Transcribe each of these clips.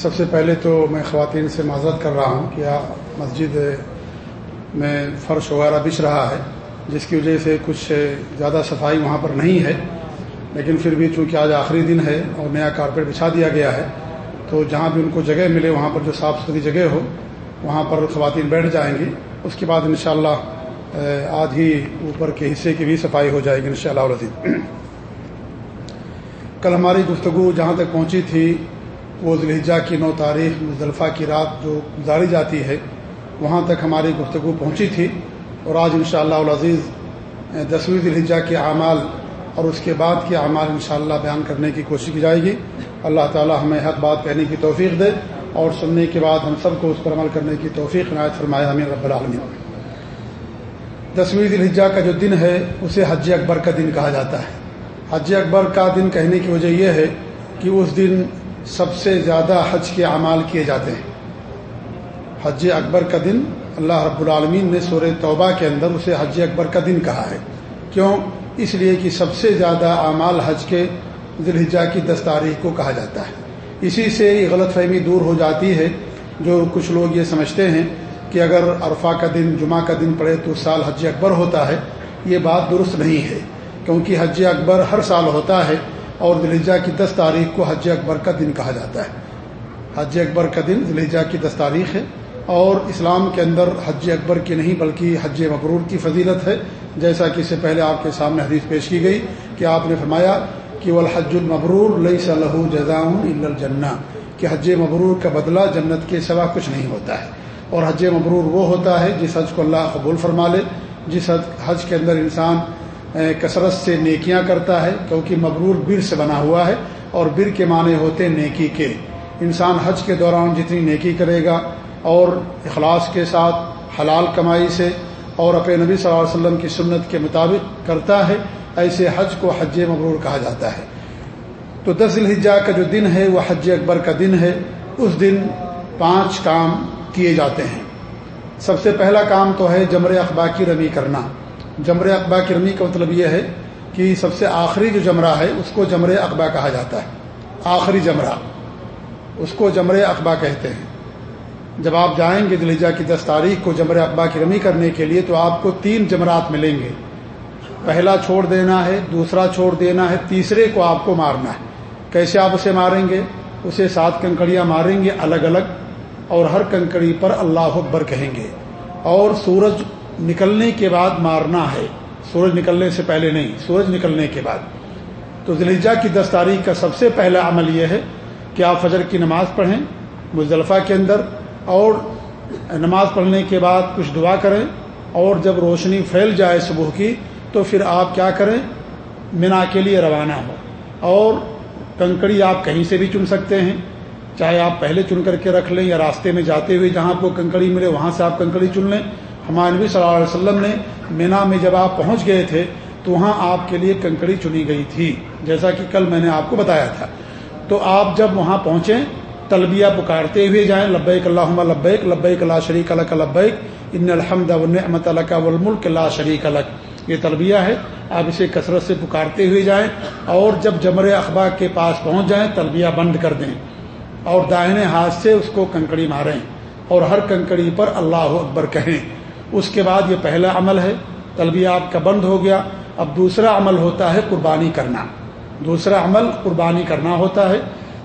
سب سے پہلے تو میں خواتین سے معذرت کر رہا ہوں کہ مسجد میں فرش وغیرہ بچ رہا ہے، جس کی وجہ سے کچھ زیادہ صفائی وہاں پر نہیں ہے۔ لیکن پھر بھی چونکہ آج آخری دن ہے اور نیا کارپیٹ بچھا دیا گیا ہے، تو جہاں بھی ان کو جگہ ملے، وہاں پر جو صاف ستھری جگہ ہو، وہاں پر خواتین بیٹھ جائیں گی۔ اس کے بعد انشاءاللہ آج ہی اوپر کے حصے کی بھی صفائی ہو جائے گی انشاءاللہ شاء اللہ کل ہماری گفتگو جہاں تک پہنچی تھی وہ ذلحجہ کی نو تاریخ مزدلفہ کی رات جو گزاری جاتی ہے، وہاں تک ہماری گفتگو پہنچی تھی اور آج انشاءاللہ شاء العزیز، دسویں ذلحجہ کے اعمال اور اس کے بعد کے اعمال انشاءاللہ بیان کرنے کی کوشش کی جائے گی۔ اللہ تعالی ہمیں حق بات کہنے کی توفیق دے اور سننے کے بعد ہم سب کو اس پر عمل کرنے کی توفیق عنایت فرمایا ہمیں رب العالمین۔ دسویں ذلحجہ کا جو دن ہے، اسے حج اکبر کا دن کہا جاتا ہے۔ حج اکبر کا دن کہنے کی وجہ یہ ہے کہ اس دن سب سے زیادہ حج کے اعمال کیے جاتے ہیں۔ حج اکبر کا دن اللہ رب العالمین نے سور توبہ کے اندر اسے حج اکبر کا دن کہا ہے۔ کیوں؟ اس لیے کہ سب سے زیادہ اعمال حج کے ذلحجہ کی دس تاریخ کو کہا جاتا ہے۔ اسی سے یہ غلط فہمی دور ہو جاتی ہے جو کچھ لوگ یہ سمجھتے ہیں کہ اگر عرفہ کا دن، جمعہ کا دن پڑے تو سال حج اکبر ہوتا ہے۔ یہ بات درست نہیں ہے، کیونکہ حج اکبر ہر سال ہوتا ہے۔ اور دلجہ کی دس تاریخ کو حج اکبر کا دن کہا جاتا ہے۔ حج اکبر کا دن دلجہ کی دس تاریخ ہے اور اسلام کے اندر حج اکبر کی نہیں بلکہ حج مبرور کی فضیلت ہے۔ جیسا کہ اس سے پہلے آپ کے سامنے حدیث پیش کی گئی کہ آپ نے فرمایا کہ وہ الحج المبرور لئی صلاح جزاؤن الجنا کہ حج مبرور کا بدلہ جنت کے سوا کچھ نہیں ہوتا ہے۔ اور حج مبرور وہ ہوتا ہے جس حج کو اللہ قبول فرما لے، جس حج کے اندر انسان کثرت سے نیکیاں کرتا ہے، کیونکہ مبرور بر سے بنا ہوا ہے اور بر کے معنی ہوتے نیکی کے۔ انسان حج کے دوران جتنی نیکی کرے گا اور اخلاص کے ساتھ، حلال کمائی سے اور اپنے نبی صلی اللہ علیہ وسلم کی سنت کے مطابق کرتا ہے، ایسے حج کو حج مبرور کہا جاتا ہے۔ تو دس الحجہ کا جو دن ہے، وہ حج اکبر کا دن ہے۔ اس دن پانچ کام کیے جاتے ہیں۔ سب سے پہلا کام تو ہے جمر اخبا کی رمی کرنا۔ جمر اقبا کی رمی کا مطلب یہ ہے کہ سب سے آخری جو جمرہ ہے، اس کو جمر اقبا کہا جاتا ہے۔ آخری جمرہ۔ اس کو جمر اقبا کہتے ہیں۔ جب آپ جائیں گے دلجا کی دس تاریخ کو جمر اقبا کی رمی کرنے کے لیے، تو آپ کو تین جمرات ملیں گے۔ پہلا چھوڑ دینا ہے، دوسرا چھوڑ دینا ہے، تیسرے کو آپ کو مارنا ہے۔ کیسے آپ اسے ماریں گے؟ اسے سات کنکڑیاں ماریں گے الگ الگ اور ہر کنکڑی پر اللہ اکبر کہیں گے۔ اور سورج نکلنے کے بعد مارنا ہے۔ سورج نکلنے سے پہلے نہیں، سورج نکلنے کے بعد۔ تو ذلیجہ کی دس تاریخ کا سب سے پہلا عمل یہ ہے کہ آپ فجر کی نماز پڑھیں مزدلفہ کے اندر اور نماز پڑھنے کے بعد کچھ دعا کریں اور جب روشنی پھیل جائے صبح کی تو پھر آپ کیا کریں؟ مینا کے لیے روانہ ہو اور کنکڑی آپ کہیں سے بھی چن سکتے ہیں، چاہے آپ پہلے چن کر کے رکھ لیں یا راستے میں جاتے ہوئے جہاں آپ کو کنکڑی ملے وہاں سے آپ کنکڑی چن لیں۔ ہمارے نبی صلی اللہ علیہ وسلم نے مینا میں جب آپ پہنچ گئے تھے تو وہاں آپ کے لیے کنکڑی چنی گئی تھی، جیسا کہ کل میں نے آپ کو بتایا تھا۔ تو آپ جب وہاں پہنچیں، تلبیہ پکارتے ہوئے جائیں، لبیک اللہ لبیک لبیک اللہ شریک الک لبیک، ان الحمد ونعمت الک والملک اللہ شریک الک یہ تلبیہ ہے۔ آپ اسے کثرت سے پکارتے ہوئے جائیں اور جب جمر اخبار کے پاس پہنچ جائیں، تلبیہ بند کر دیں اور دائنے ہاتھ سے اس کو کنکڑی ماریں اور ہر کنکڑی پر اللہ اکبر کہیں۔ اس کے بعد یہ پہلا عمل ہے، تلبیہ آپ کا بند ہو گیا۔ اب دوسرا عمل ہوتا ہے قربانی کرنا۔ دوسرا عمل قربانی کرنا ہوتا ہے۔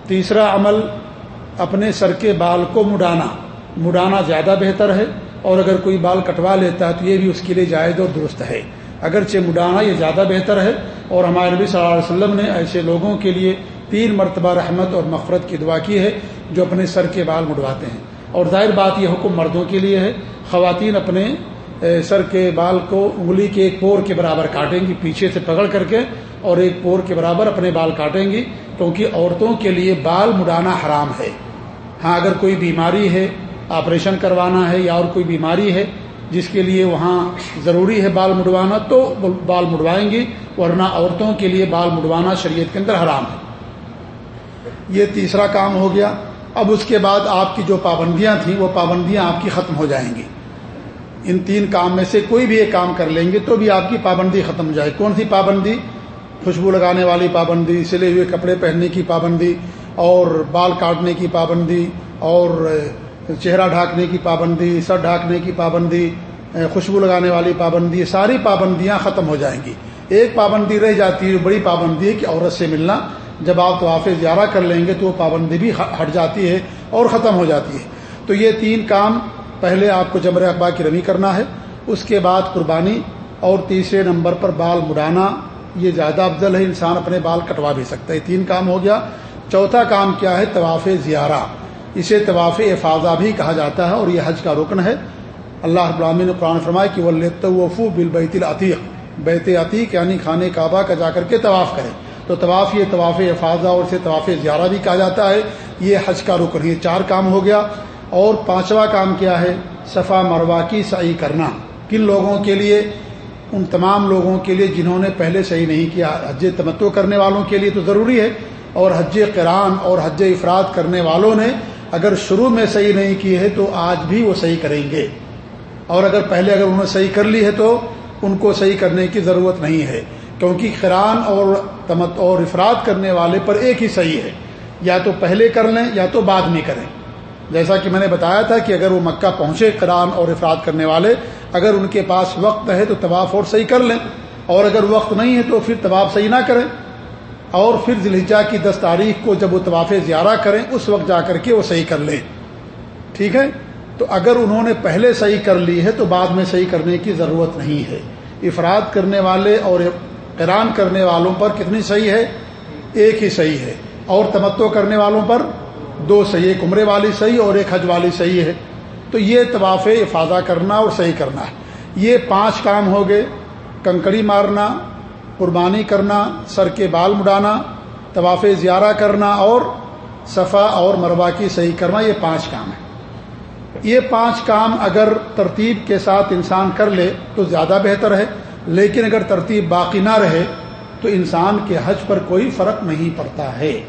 تیسرا عمل اپنے سر کے بال کو مڈانا۔ مڈانا زیادہ بہتر ہے۔ اور اگر کوئی بال کٹوا لیتا ہے تو یہ بھی اس کے لیے جائز اور درست ہے۔ اگرچہ مڈانا یہ زیادہ بہتر ہے۔ اور ہمارے نبی صلی اللہ علیہ وسلم نے ایسے لوگوں کے لیے تین مرتبہ رحمت اور مفرت کی دعا کی ہے جو اپنے سر کے بال مڈواتے ہیں۔ اور ظاہر بات یہ حکم مردوں کے لیے ہے۔ خواتین اپنے سر کے، بال کو انگلی کے ایک پور کے برابر کاٹیں گی، پیچھے سے پکڑ کر کے اور ایک پور کے برابر اپنے بال کاٹیں گی، کیونکہ عورتوں کے لیے بال مڈانا حرام ہے۔ ہاں اگر کوئی بیماری ہے، آپریشن کروانا ہے یا اور کوئی بیماری ہے، جس کے لیے وہاں ضروری ہے بال مڈوانا تو بال مڈوائیں گی، ورنہ عورتوں کے لیے بال مڈوانا شریعت کے اندر حرام ہے۔ یہ تیسرا کام ہو گیا۔ اب اس کے بعد آپ کی جو پابندیاں تھیں، وہ پابندیاں آپ کی ختم ہو جائیں گی۔ ان تین کام میں سے کوئی بھی ایک کام کر لیں گے تو بھی آپ کی پابندی ختم ہو جائے کون سی پابندی؟ خوشبو لگانے والی پابندی، سلے ہوئے کپڑے پہننے کی پابندی اور بال کاٹنے کی پابندی اور چہرہ ڈھانکنے کی پابندی، سر ڈھانکنے کی پابندی، خوشبو لگانے والی پابندی ساری پابندیاں ختم ہو جائیں گی۔ ایک پابندی رہ جاتی ہے، بڑی پابندی ہے کہ عورت سے ملنا۔ جب آپ طواف زیارہ کر لیں گے تو وہ پابندی بھی ہٹ جاتی ہے اور ختم ہو جاتی ہے۔ تو یہ تین کام پہلے آپ کو جمر اقبا کی رمی کرنا ہے، اس کے بعد قربانی اور تیسرے نمبر پر بال مڑانا، یہ زیادہ افضل ہے، انسان اپنے بال کٹوا بھی سکتا ہے۔ تین کام ہو گیا۔ چوتھا کام کیا ہے؟ طواف زیارہ۔ اسے طواف افاظہ بھی کہا جاتا ہے اور یہ حج کا رکن ہے۔ اللہ ابراہین نے قرآن فرمایا کہ وہ لطوفو بال بیت العتیق بیت عتیق یعنی خانے کعبہ کا جا کر کے طواف کریں۔ تو طواف یہ طواف افاظہ اور اسے طواف زیارہ بھی کہا جاتا ہے۔ یہ حج کا رکن، یہ چار کام ہو گیا۔ اور پانچواں کام کیا ہے، صفا مروا کی صحیح کرنا۔ کن لوگوں کے لیے؟ ان تمام لوگوں کے لیے جنہوں نے پہلے صحیح نہیں کیا۔ حج تمتو کرنے والوں کے لیے تو ضروری ہے اور حج قرآن اور حج افراد کرنے والوں نے اگر شروع میں صحیح نہیں کی ہے تو آج بھی وہ صحیح کریں گے۔ اور اگر پہلے اگر انہوں نے صحیح کر لی ہے تو ان کو صحیح کرنے کی ضرورت نہیں ہے۔ کیونکہ قرآن اور تمت اور افراد کرنے والے پر ایک ہی صحیح ہے۔ یا تو پہلے کر لیں یا تو بعد میں کریں۔ جیسا کہ میں نے بتایا تھا کہ اگر وہ مکہ پہنچے قرآن اور افراد کرنے والے، اگر ان کے پاس وقت ہے تو طواف اور صحیح کر لیں۔ اور اگر وقت نہیں ہے تو پھر طواف صحیح نہ کریں۔ اور پھر ذلحجہ کی دس تاریخ کو جب وہ طواف زیارہ کریں، اس وقت جا کر کے وہ صحیح کر لیں۔ ٹھیک ہے؟ تو اگر انہوں نے پہلے صحیح کر لی ہے تو بعد میں صحیح کرنے کی ضرورت نہیں ہے۔ افراد کرنے والے اور قرآن کرنے والوں پر کتنی صحیح ہے؟ ایک ہی صحیح ہے۔ اور تمتو کرنے والوں پر دو صحیح ایک عمرے والی صحیح اور ایک حج والی صحیح ہے۔ تو یہ طواف افادہ کرنا اور صحیح کرنا ہے۔ یہ پانچ کام ہو گئے۔ کنکڑی مارنا، قربانی کرنا، سر کے بال مڈانا طواف زیارہ کرنا اور صفا اور مربع کی صحیح کرنا، یہ پانچ کام ہے یہ پانچ کام اگر ترتیب کے ساتھ انسان کر لے تو زیادہ بہتر ہے۔ لیکن اگر ترتیب باقی نہ رہے تو انسان کے حج پر کوئی فرق نہیں پڑتا ہے۔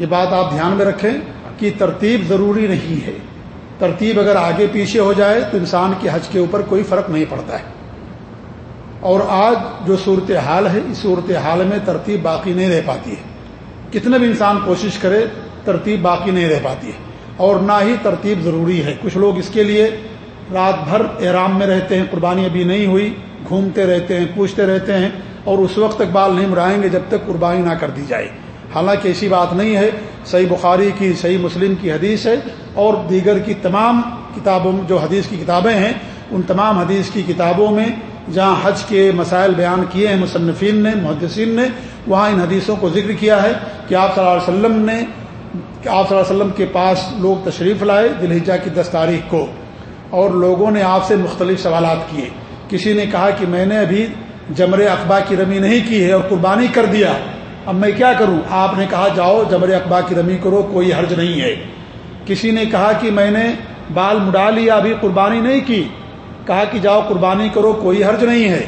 یہ بات آپ دھیان میں رکھیں کہ ترتیب ضروری نہیں ہے۔ ترتیب اگر آگے پیچھے ہو جائے تو انسان کے حج کے اوپر کوئی فرق نہیں پڑتا ہے۔ اور آج جو صورت حال ہے، اس صورت حال میں ترتیب باقی نہیں رہ پاتی ہے۔ کتنے بھی انسان کوشش کرے، ترتیب باقی نہیں رہ پاتی ہے۔ اور نہ ہی ترتیب ضروری ہے۔ کچھ لوگ اس کے لیے رات بھر احرام میں رہتے ہیں، قربانی ابھی نہیں ہوئی، گھومتے رہتے ہیں، پوچھتے رہتے ہیں اور اس وقت تک بال نہیں مرائیں گے جب تک قربانی نہ کر دی جائے۔ حالانکہ ایسی بات نہیں ہے، صحیح بخاری کی، صحیح مسلم کی حدیث ہے اور دیگر کی تمام کتابوں جو حدیث کی کتابیں ہیں، ان تمام حدیث کی کتابوں میں جہاں حج کے مسائل بیان کیے ہیں، مصنفین نے، محدثین نے، وہاں ان حدیثوں کو ذکر کیا ہے کہ آپ صلی اللہ علیہ وسلم نے آپ صلی اللہ علیہ وسلم کے پاس لوگ تشریف لائے دلحجہ کی دس تاریخ کو اور لوگوں نے آپ سے مختلف سوالات کیے۔ کسی نے کہا کہ میں نے ابھی جمر اقبا کی رمی نہیں کی ہے اور قربانی کر دیا۔ اب میں کیا کروں؟ آپ نے کہا جاؤ جمر اقبا کی رمی کرو، کوئی حرج نہیں ہے۔ کسی نے کہا کہ میں نے بال مڈا لیا، ابھی قربانی نہیں کی۔ کہا کہ جاؤ، قربانی کرو، کوئی حرج نہیں ہے۔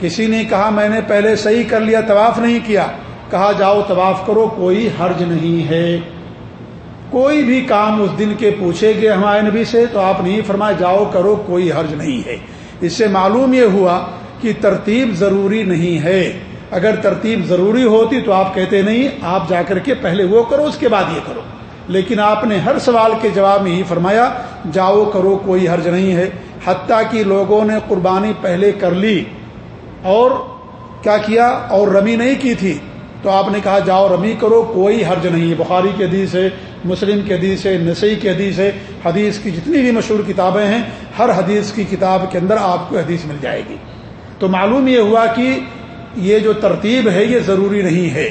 کسی نے کہا میں نے پہلے صحیح کر لیا، طواف نہیں کیا۔ کہا جاؤ، طواف کرو، کوئی حرج نہیں ہے۔ کوئی بھی کام اس دن کے پوچھے گئے ہمارے نبی سے، تو آپ نہیں فرمائے جاؤ، کرو، کوئی حرج نہیں ہے۔ اس سے معلوم یہ ہوا کہ ترتیب ضروری نہیں ہے۔ اگر ترتیب ضروری ہوتی تو آپ کہتے نہیں، آپ جا کر کے پہلے وہ کرو، اس کے بعد یہ کرو۔ لیکن آپ نے ہر سوال کے جواب میں ہی فرمایا، جاؤ کرو، کوئی حرج نہیں ہے۔ حتیٰ کہ لوگوں نے قربانی پہلے کر لی اور کیا کیا؟ اور رمی نہیں کی تھی۔ تو آپ نے کہا، جاؤ رمی کرو، کوئی حرج نہیں۔ ہے بخاری کے حدیث ہے، مسلم کے حدیث ہے نسئی کے حدیث ہے۔ حدیث کی جتنی بھی مشہور کتابیں ہیں، ہر حدیث کی کتاب کے اندر آپ کو حدیث مل جائے گی۔ تو معلوم یہ ہوا کہ یہ جو ترتیب ہے یہ ضروری نہیں ہے۔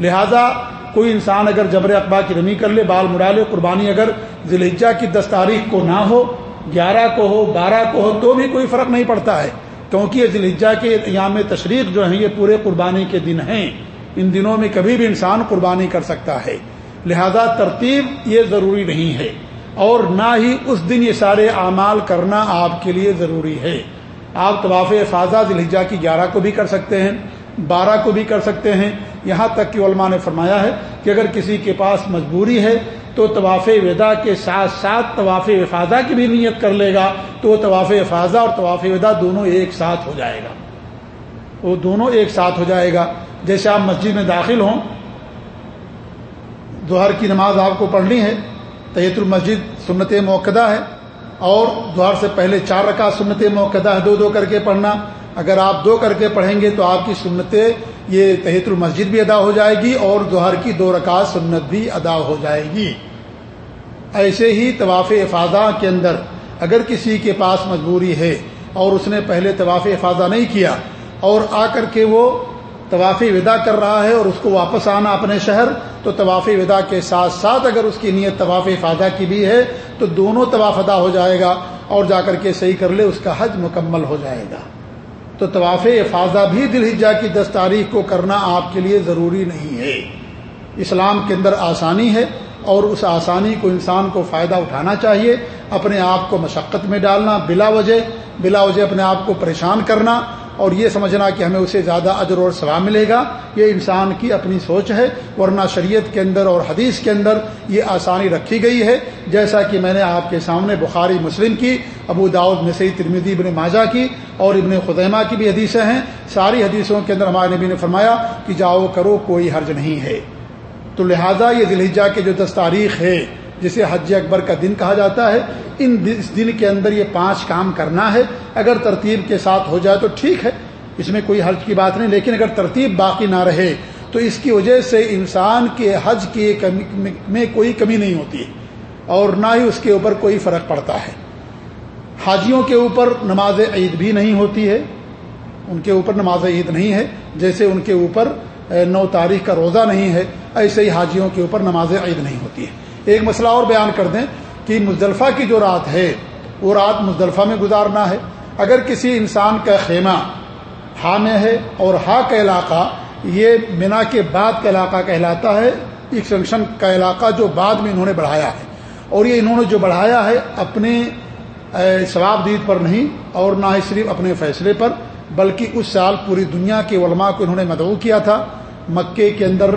لہذا کوئی انسان اگر جبر اقبا کی رمی کر لے، بال مڑا لے، قربانی اگر ذلحجہ کی دس تاریخ کو نہ ہو، گیارہ کو ہو، بارہ کو ہو، تو بھی کوئی فرق نہیں پڑتا ہے۔ کیونکہ یہ ذلحجہ کے ایام تشریق جو ہیں، یہ پورے قربانی کے دن ہیں۔ ان دنوں میں کبھی بھی انسان قربانی کر سکتا ہے۔ لہذا ترتیب یہ ضروری نہیں ہے۔ اور نہ ہی اس دن یہ سارے اعمال کرنا آپ کے لیے ضروری ہے۔ آپ طواف فاضہ ذلحجہ کی گیارہ کو بھی کر سکتے ہیں، بارہ کو بھی کر سکتے ہیں۔ یہاں تک کہ علماء نے فرمایا ہے کہ اگر کسی کے پاس مجبوری ہے تو طواف ودا کے ساتھ ساتھ طواف افاظہ کی بھی نیت کر لے گا تو وہ طواف افاظہ اور طواف ودا دونوں ایک ساتھ ہو جائے گا۔ وہ دونوں ایک ساتھ ہو جائے گا۔ جیسے آپ مسجد میں داخل ہوں دوہر کی نماز آپ کو پڑھنی ہے تحیت المسجد سنت موقع ہے اور دوہر سے پہلے چار رکعت سنت موقع ہے دو دو کر کے پڑھنا۔ اگر آپ دو کر کے پڑھیں گے تو آپ کی سنتیں یہ تحیت المسجد بھی ادا ہو جائے گی اور دوہر کی دو رکعت سنت بھی ادا ہو جائے گی۔ ایسے ہی طواف افادہ کے اندر اگر کسی کے پاس مجبوری ہے اور اس نے پہلے طواف افادہ نہیں کیا اور آ کر کے وہ طواف ودا کر رہا ہے اور اس کو واپس آنا اپنے شہر تو طواف ودا کے ساتھ ساتھ اگر اس کی نیت طواف افادہ کی بھی ہے، تو دونوں طواف ادا ہو جائے گا اور جا کر کے صحیح کر لے، اس کا حج مکمل ہو جائے گا۔ تو طواف افاظہ بھی دلحجہ کی دس تاریخ کو کرنا آپ کے لیے ضروری نہیں ہے۔ اسلام کے اندر آسانی ہے اور اس آسانی کو انسان کو فائدہ اٹھانا چاہیے۔ اپنے آپ کو مشقت میں ڈالنا بلا وجہ بلا وجہ اپنے آپ کو پریشان کرنا۔ اور یہ سمجھنا کہ ہمیں اسے زیادہ اجر اور ثواب ملے گا، یہ انسان کی اپنی سوچ ہے، ورنہ شریعت کے اندر اور حدیث کے اندر یہ آسانی رکھی گئی ہے۔ جیسا کہ میں نے آپ کے سامنے بخاری مسلم کی، ابو داود نسی ترمیدی ابن ماجہ کی اور ابن خدیمہ کی بھی حدیثیں ہیں۔ ساری حدیثوں کے اندر ہمارے نبی نے فرمایا کہ جاؤ کرو، کوئی حرج نہیں ہے۔ تو لہذا یہ دلحجہ کے جو دس تاریخ ہے جسے حج اکبر کا دن کہا جاتا ہے، ان اس دن کے اندر یہ پانچ کام کرنا ہے۔ اگر ترتیب کے ساتھ ہو جائے تو ٹھیک ہے، اس میں کوئی حج کی بات نہیں، لیکن اگر ترتیب باقی نہ رہے تو اس کی وجہ سے انسان کے حج کی میں کوئی کمی نہیں ہوتی، اور نہ ہی اس کے اوپر کوئی فرق پڑتا ہے۔ حاجیوں کے اوپر نماز عید بھی نہیں ہوتی ہے، ان کے اوپر نماز عید نہیں ہے، جیسے ان کے اوپر نو تاریخ کا روزہ نہیں ہے، ایسے ہی حاجیوں کے اوپر نماز عید نہیں ہوتی ہے۔ ایک مسئلہ اور بیان کر دیں کہ مزدلفہ کی جو رات ہے، وہ رات مزدلفہ میں گزارنا ہے۔ اگر کسی انسان کا خیمہ ہا میں ہے اور ہا کا علاقہ، یہ مینا کے بعد کا علاقہ کہلاتا ہے ایکسٹنشن کا علاقہ جو بعد میں انہوں نے بڑھایا ہے۔ اور یہ انہوں نے جو بڑھایا ہے، اپنے ثواب دید پر نہیں اور نہ ہی صرف اپنے فیصلے پر، بلکہ اس سال پوری دنیا کے علماء کو انہوں نے مدعو کیا تھا۔ مکے کے اندر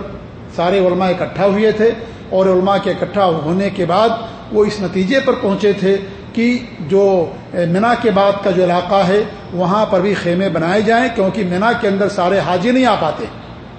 سارے علماء اکٹھا ہوئے تھے۔ اور علماء کے اکٹھا ہونے کے بعد وہ اس نتیجے پر پہنچے تھے کہ جو مینا کے بعد کا جو علاقہ ہے، وہاں پر بھی خیمے بنائے جائیں، کیونکہ مینا کے اندر سارے حاجی نہیں آ پاتے۔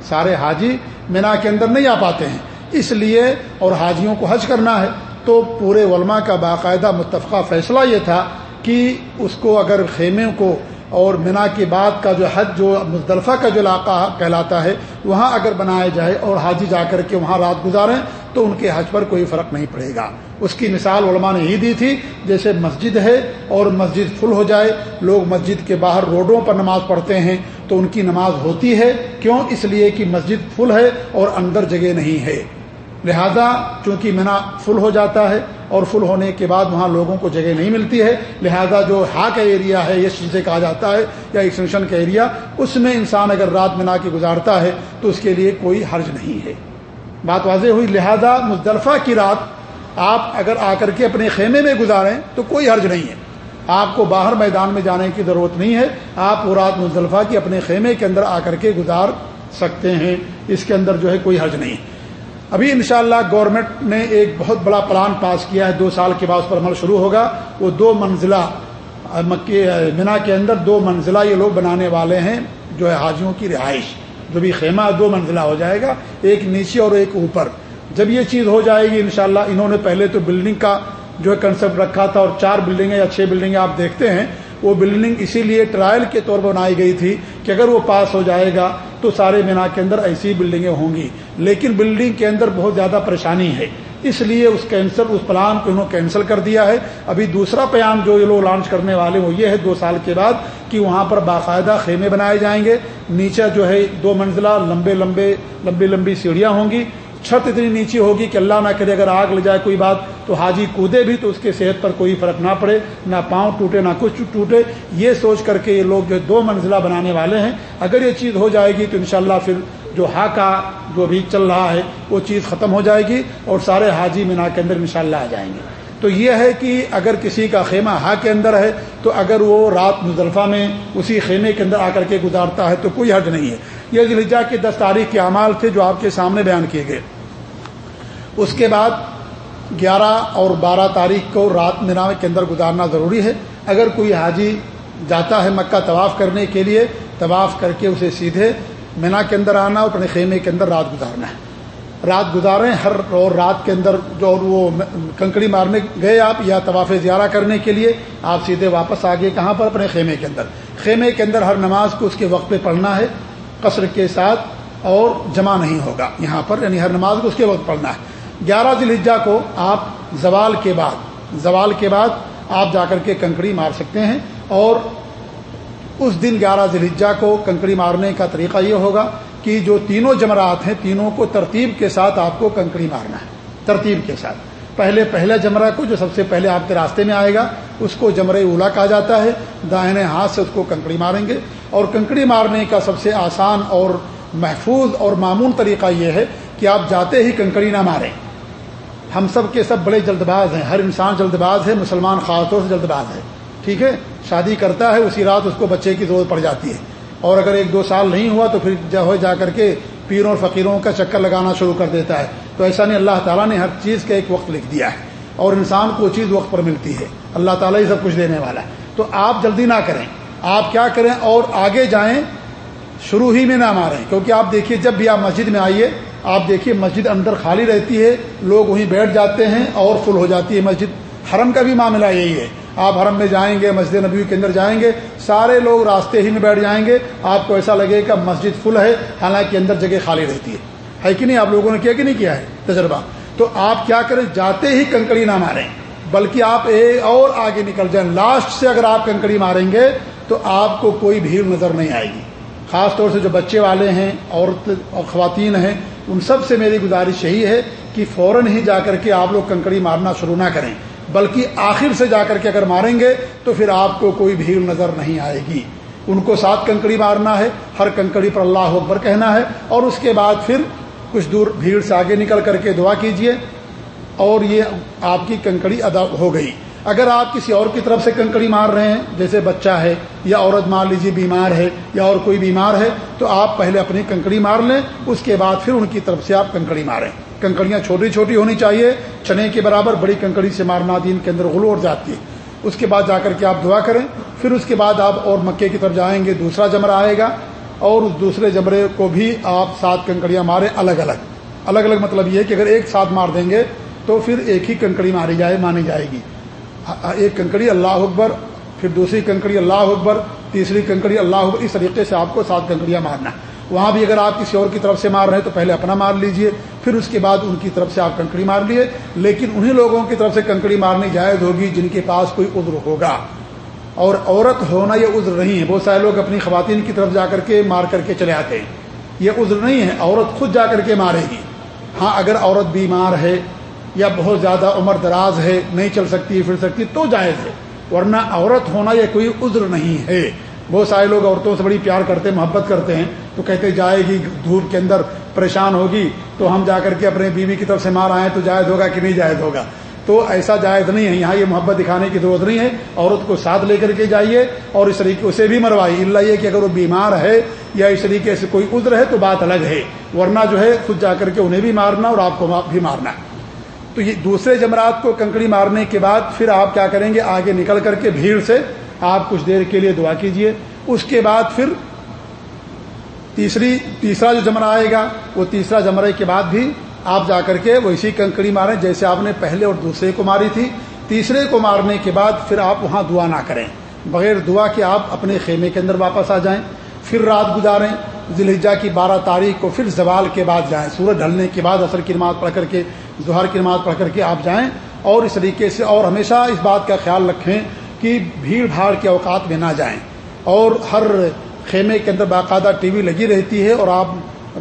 سارے حاجی مینا کے اندر نہیں آ پاتے ہیں۔ اس لیے اور حاجیوں کو حج کرنا ہے۔ تو پورے علماء کا باقاعدہ متفقہ فیصلہ یہ تھا کہ اس کو اگر خیمے کو اور مینا کے بعد کا جو حج جو مزدلفہ کا جو علاقہ کہلاتا ہے، وہاں اگر بنایا جائے اور حاجی جا کر کے وہاں رات گزاریں، تو ان کے حج پر کوئی فرق نہیں پڑے گا۔ اس کی مثال علماء نے ہی دی تھی، جیسے مسجد ہے اور مسجد فل ہو جائے، لوگ مسجد کے باہر روڈوں پر نماز پڑھتے ہیں، تو ان کی نماز ہوتی ہے۔ کیوں؟ اس لیے کہ مسجد فل ہے اور اندر جگہ نہیں ہے۔ لہذا چونکہ مینا فل ہو جاتا ہے اور فل ہونے کے بعد وہاں لوگوں کو جگہ نہیں ملتی ہے، لہذا جو ہا کا ایریا ہے، یہ چیزیں کہا جاتا ہے، یا ایکسٹینشن کا ایریا اس میں انسان اگر رات مینا کی گزارتا ہے تو اس کے لیے کوئی حرج نہیں ہے۔ بات واضح ہوئی، لہذا مزدلفہ کی رات آپ اگر آ کر کے اپنے خیمے میں گزاریں تو کوئی حرج نہیں ہے۔ آپ کو باہر میدان میں جانے کی ضرورت نہیں ہے، آپ وہ رات مزدلفہ کی اپنے خیمے کے اندر آ کر کے گزار سکتے ہیں۔ اس کے اندر جو ہے کوئی حرج نہیں۔ ہے ابھی انشاءاللہ گورنمنٹ نے ایک بہت بڑا پلان پاس کیا ہے۔ دو سال کے بعد اس پر عمل شروع ہوگا۔ وہ دو منزلہ منا کے اندر دو منزلہ یہ لوگ بنانے والے ہیں، جو ہے حاجیوں کی رہائش۔ جو بھی خیمہ، دو منزلہ ہو جائے گا، ایک نیچے اور ایک اوپر۔ جب یہ چیز ہو جائے گی انشاءاللہ، انہوں نے پہلے تو بلڈنگ کا جو ہے کنسپٹ رکھا تھا اور چار بلڈنگیں یا چھ بلڈنگیں آپ دیکھتے ہیں۔ وہ بلڈنگ اسی لیے ٹرائل کے طور پر بنائی گئی تھی کہ اگر وہ پاس ہو جائے گا تو سارے مینا کے اندر ایسی بلڈنگیں ہوں گی۔ لیکن بلڈنگ کے اندر بہت زیادہ پریشانی ہے۔ اس لیے اس کینسل اس پلان کو انہوں کینسل کر دیا ہے۔ ابھی دوسرا پیام جو یہ لوگ لانچ کرنے والے وہ یہ ہے دو سال کے بعد کہ وہاں پر باقاعدہ خیمے بنائے جائیں گے۔ نیچے جو ہے دو منزلہ، لمبے لمبے لمبی لمبی سیڑھیاں ہوں گی۔ چھت اتنی نیچی ہوگی کہ اللہ نہ کرے، اگر آگ لگ جائے کوئی بات تو حاجی کودے بھی تو اس کے صحت پر کوئی فرق نہ پڑے، نہ پاؤں ٹوٹے، نہ کچھ ٹوٹے۔ یہ سوچ کر کے یہ لوگ جو دو منزلہ بنانے والے ہیں۔ اگر یہ چیز ہو جائے گی تو انشاءاللہ پھر جو ہا کا جو بھی چل رہا ہے، وہ چیز ختم ہو جائے گی اور سارے حاجی مینا کے اندر انشاءاللہ آ جائیں گے۔ تو یہ ہے کہ اگر کسی کا خیمہ ہا کے اندر ہے، تو اگر وہ رات مزدلفہ میں اسی خیمے کے اندر آ کر کے گزارتا ہے تو کوئی حرج نہیں ہے۔ یہ ذلجا کی دس تاریخ کے اعمال تھے جو آپ کے سامنے بیان کیے گئے۔ اس کے بعد گیارہ اور بارہ تاریخ کو رات مینا کے اندر گزارنا ضروری ہے۔ اگر کوئی حاجی جاتا ہے مکہ طواف کرنے کے لیے، طواف کر کے اسے سیدھے مینا کے اندر آنا اور اپنے خیمے کے اندر رات گزارنا ہے۔ رات گزاریں، ہر اور رات کے اندر جو وہ کنکڑی مارنے گئے آپ یا طواف زیارہ کرنے کے لیے، آپ سیدھے واپس آ گئے کہاں پر؟ اپنے خیمے کے اندر۔ خیمے کے اندر ہر نماز کو اس کے وقت پہ پڑھنا ہے، قصر کے ساتھ اور جمع نہیں ہوگا۔ یہاں پر یعنی ہر نماز کو اس کے وقت پڑھنا ہے۔ گیارہ ذلحجہ کو آپ زوال کے بعد، زوال کے بعد آپ جا کر کے کنکڑی مار سکتے ہیں اور اس دن گیارہ ذلحجہ کو کنکڑی مارنے کا طریقہ یہ ہوگا کہ جو تینوں جمرات ہیں، تینوں کو ترتیب کے ساتھ آپ کو کنکڑی مارنا ہے، ترتیب کے ساتھ۔ پہلے پہلا جمرہ کو جو سب سے پہلے آپ کے راستے میں آئے گا، اس کو جمرے اولا کہا جاتا ہے۔ دائنے ہاتھ سے اس کو کنکڑی ماریں گے۔ اور کنکڑی مارنے کا سب سے آسان اور محفوظ اور معمول طریقہ یہ ہے کہ آپ جاتے ہی کنکڑی نہ ماریں۔ ہم سب کے سب بڑے جلد باز ہیں، ہر انسان جلد باز ہے، مسلمان خاص طور سے جلد باز ہے، ٹھیک ہے؟ شادی کرتا ہے، اسی رات اس کو بچے کی ضرورت پڑ جاتی ہے۔ اور اگر ایک دو سال نہیں ہوا تو پھر جو جا کر کے پیروں اور فقیروں کا چکر لگانا شروع کر دیتا ہے۔ تو ایسا نہیں، اللہ تعالیٰ نے ہر چیز کا ایک وقت لکھ دیا ہے۔ اور انسان کو چیز وقت پر ملتی ہے۔ اللہ تعالیٰ ہی سب کچھ دینے والا ہے۔ تو آپ جلدی نہ کریں۔ آپ کیا کریں؟ اور آگے جائیں، شروع ہی میں نہ ماریں۔ کیونکہ آپ دیکھیے، جب بھی آپ مسجد میں آئیے آپ دیکھیے مسجد اندر خالی رہتی ہے، لوگ وہیں بیٹھ جاتے ہیں اور فل ہو جاتی ہے مسجد۔ حرم کا بھی معاملہ یہی ہے۔ آپ حرم میں جائیں گے، مسجد نبی کے اندر جائیں گے، سارے لوگ راستے ہی میں بیٹھ جائیں گے۔ آپ کو ایسا لگے کہ مسجد فل ہے، حالانکہ اندر جگہ خالی رہتی ہے۔ ہے کہ نہیں؟ آپ لوگوں نے کیا کہ نہیں کیا ہے؟ تجربہ۔ تو آپ کیا کریں؟ جاتے ہی کنکڑی نہ ماریں۔ بلکہ آپ ایک اور آگے نکل جائیں۔ لاسٹ سے اگر آپ کنکڑی ماریں گے، تو آپ کو کوئی بھیڑ نظر نہیں آئے گی۔ خاص طور سے جو بچے والے ہیں، عورت اور خواتین ہیں، ان سب سے میری گزارش یہی ہے کہ فوراً ہی جا کر کے آپ لوگ کنکڑی مارنا شروع نہ کریں۔ بلکہ آخر سے جا کر کے اگر ماریں گے تو پھر آپ کو کوئی بھیڑ نظر نہیں آئے گی۔ ان کو سات کنکڑی مارنا ہے، ہر کنکڑی پر اللہ اکبر کہنا ہے۔ اور اس کے بعد پھر کچھ دور بھیڑ سے آگے نکل کر کے دعا کیجیے۔ اور یہ آپ کی کنکڑی ادا ہو گئی۔ اگر آپ کسی اور کی طرف سے کنکڑی مار رہے ہیں، جیسے بچہ ہے، یا عورت مان لیجیے بیمار ہے، یا اور کوئی بیمار ہے، تو آپ پہلے اپنی کنکڑی مار لیں، اس کے بعد پھر ان کی طرف سے آپ کنکڑی ماریں۔ کنکڑیاں چھوٹی چھوٹی ہونی چاہیے چنے کے برابر بڑی کنکڑی سے مارنا دین کے اندر غلو اڑ جاتی ہے اس کے بعد جا کر کے آپ دعا کریں، پھر اس کے بعد آپ اور مکے کی طرف جائیں گے، دوسرا جمرہ آئے گا، اور اس دوسرے جمرے کو بھی آپ سات کنکڑیاں ماریں الگ الگ۔ الگ الگ مطلب یہ ہے کہ اگر ایک ساتھ مار دیں گے، تو پھر ایک ہی کنکڑی ماری جائے، مانی جائے گی۔ ایک کنکڑی اللہ اکبر، پھر دوسری کنکڑی اللہ اکبر، تیسری کنکڑی اللہ اکبر، اس طریقے سے آپ کو سات کنکڑیاں مارنا وہاں بھی اگر آپ کسی اور کی طرف سے مار رہے ہیں تو پہلے اپنا مار لیجیے، پھر اس کے بعد ان کی طرف سے آپ کنکڑی مار لیے۔ لیکن انہی لوگوں کی طرف سے کنکڑی مارنی جائز ہوگی جن کے پاس کوئی عذر ہوگا۔ اور عورت ہونا یہ عذر نہیں ہے۔ بہت سارے لوگ اپنی خواتین کی طرف جا کر کے مار کر کے چلے آتے ہیں۔ یہ عذر نہیں ہے، عورت خود جا کر کے مارے گی۔ ہاں اگر عورت بیمار ہے یا بہت زیادہ عمر دراز ہے، نہیں چل سکتی، پھر سکتی، تو جائز ہے۔ ورنہ عورت ہونا یہ کوئی عذر نہیں ہے۔ بہت سارے لوگ عورتوں سے بڑی پیار کرتے ہیں، محبت کرتے ہیں، تو کہتے جائے گی، دھوپ کے اندر پریشان ہوگی، تو ہم جا کر کے اپنے بیوی کی طرف سے مار آئیں تو جائز ہوگا کہ نہیں جائز ہوگا۔ تو ایسا جائز نہیں ہے۔ یہاں یہ محبت دکھانے کی ضرورت نہیں ہے۔ عورت کو ساتھ لے کر کے جائیے اور اس طریقے اسے بھی مروائی۔ اللہ یہ کہ اگر وہ بیمار ہے یا اس طریقے سے کوئی عذر ہے تو بات الگ ہے۔ ورنہ جو ہے خود جا کر کے انہیں بھی مارنا اور آپ کو بھی مارنا تو یہ دوسرے جمرات کو کنکڑی مارنے کے بعد پھر آپ کیا کریں گے؟ آگے نکل کر کے بھیڑ سے آپ کچھ دیر کے لیے دعا کیجیے۔ اس کے بعد پھر تیسری، تیسرا جو جمرہ آئے گا، وہ تیسرا جمرے کے بعد بھی آپ جا کر کے ویسی کنکڑی ماریں جیسے آپ نے پہلے اور دوسرے کو ماری تھی۔ تیسرے کو مارنے کے بعد پھر آپ وہاں دعا نہ کریں۔ بغیر دعا کے آپ اپنے خیمے کے اندر واپس آ جائیں۔ پھر رات گزاریں۔ ذلحجہ کی بارہ تاریخ کو پھر زوال کے بعد جائیں۔ سورج ڈھلنے کے بعد اثر کی نماز پڑھ کر کے ظہر کی نماز پڑھ کر کے آپ جائیں اور اس طریقے سے اور ہمیشہ اس بات کا خیال رکھیں کہ بھیڑ بھاڑ کے اوقات میں نہ جائیں اور ہر خیمے کے اندر باقاعدہ ٹی وی لگی رہتی ہے اور آپ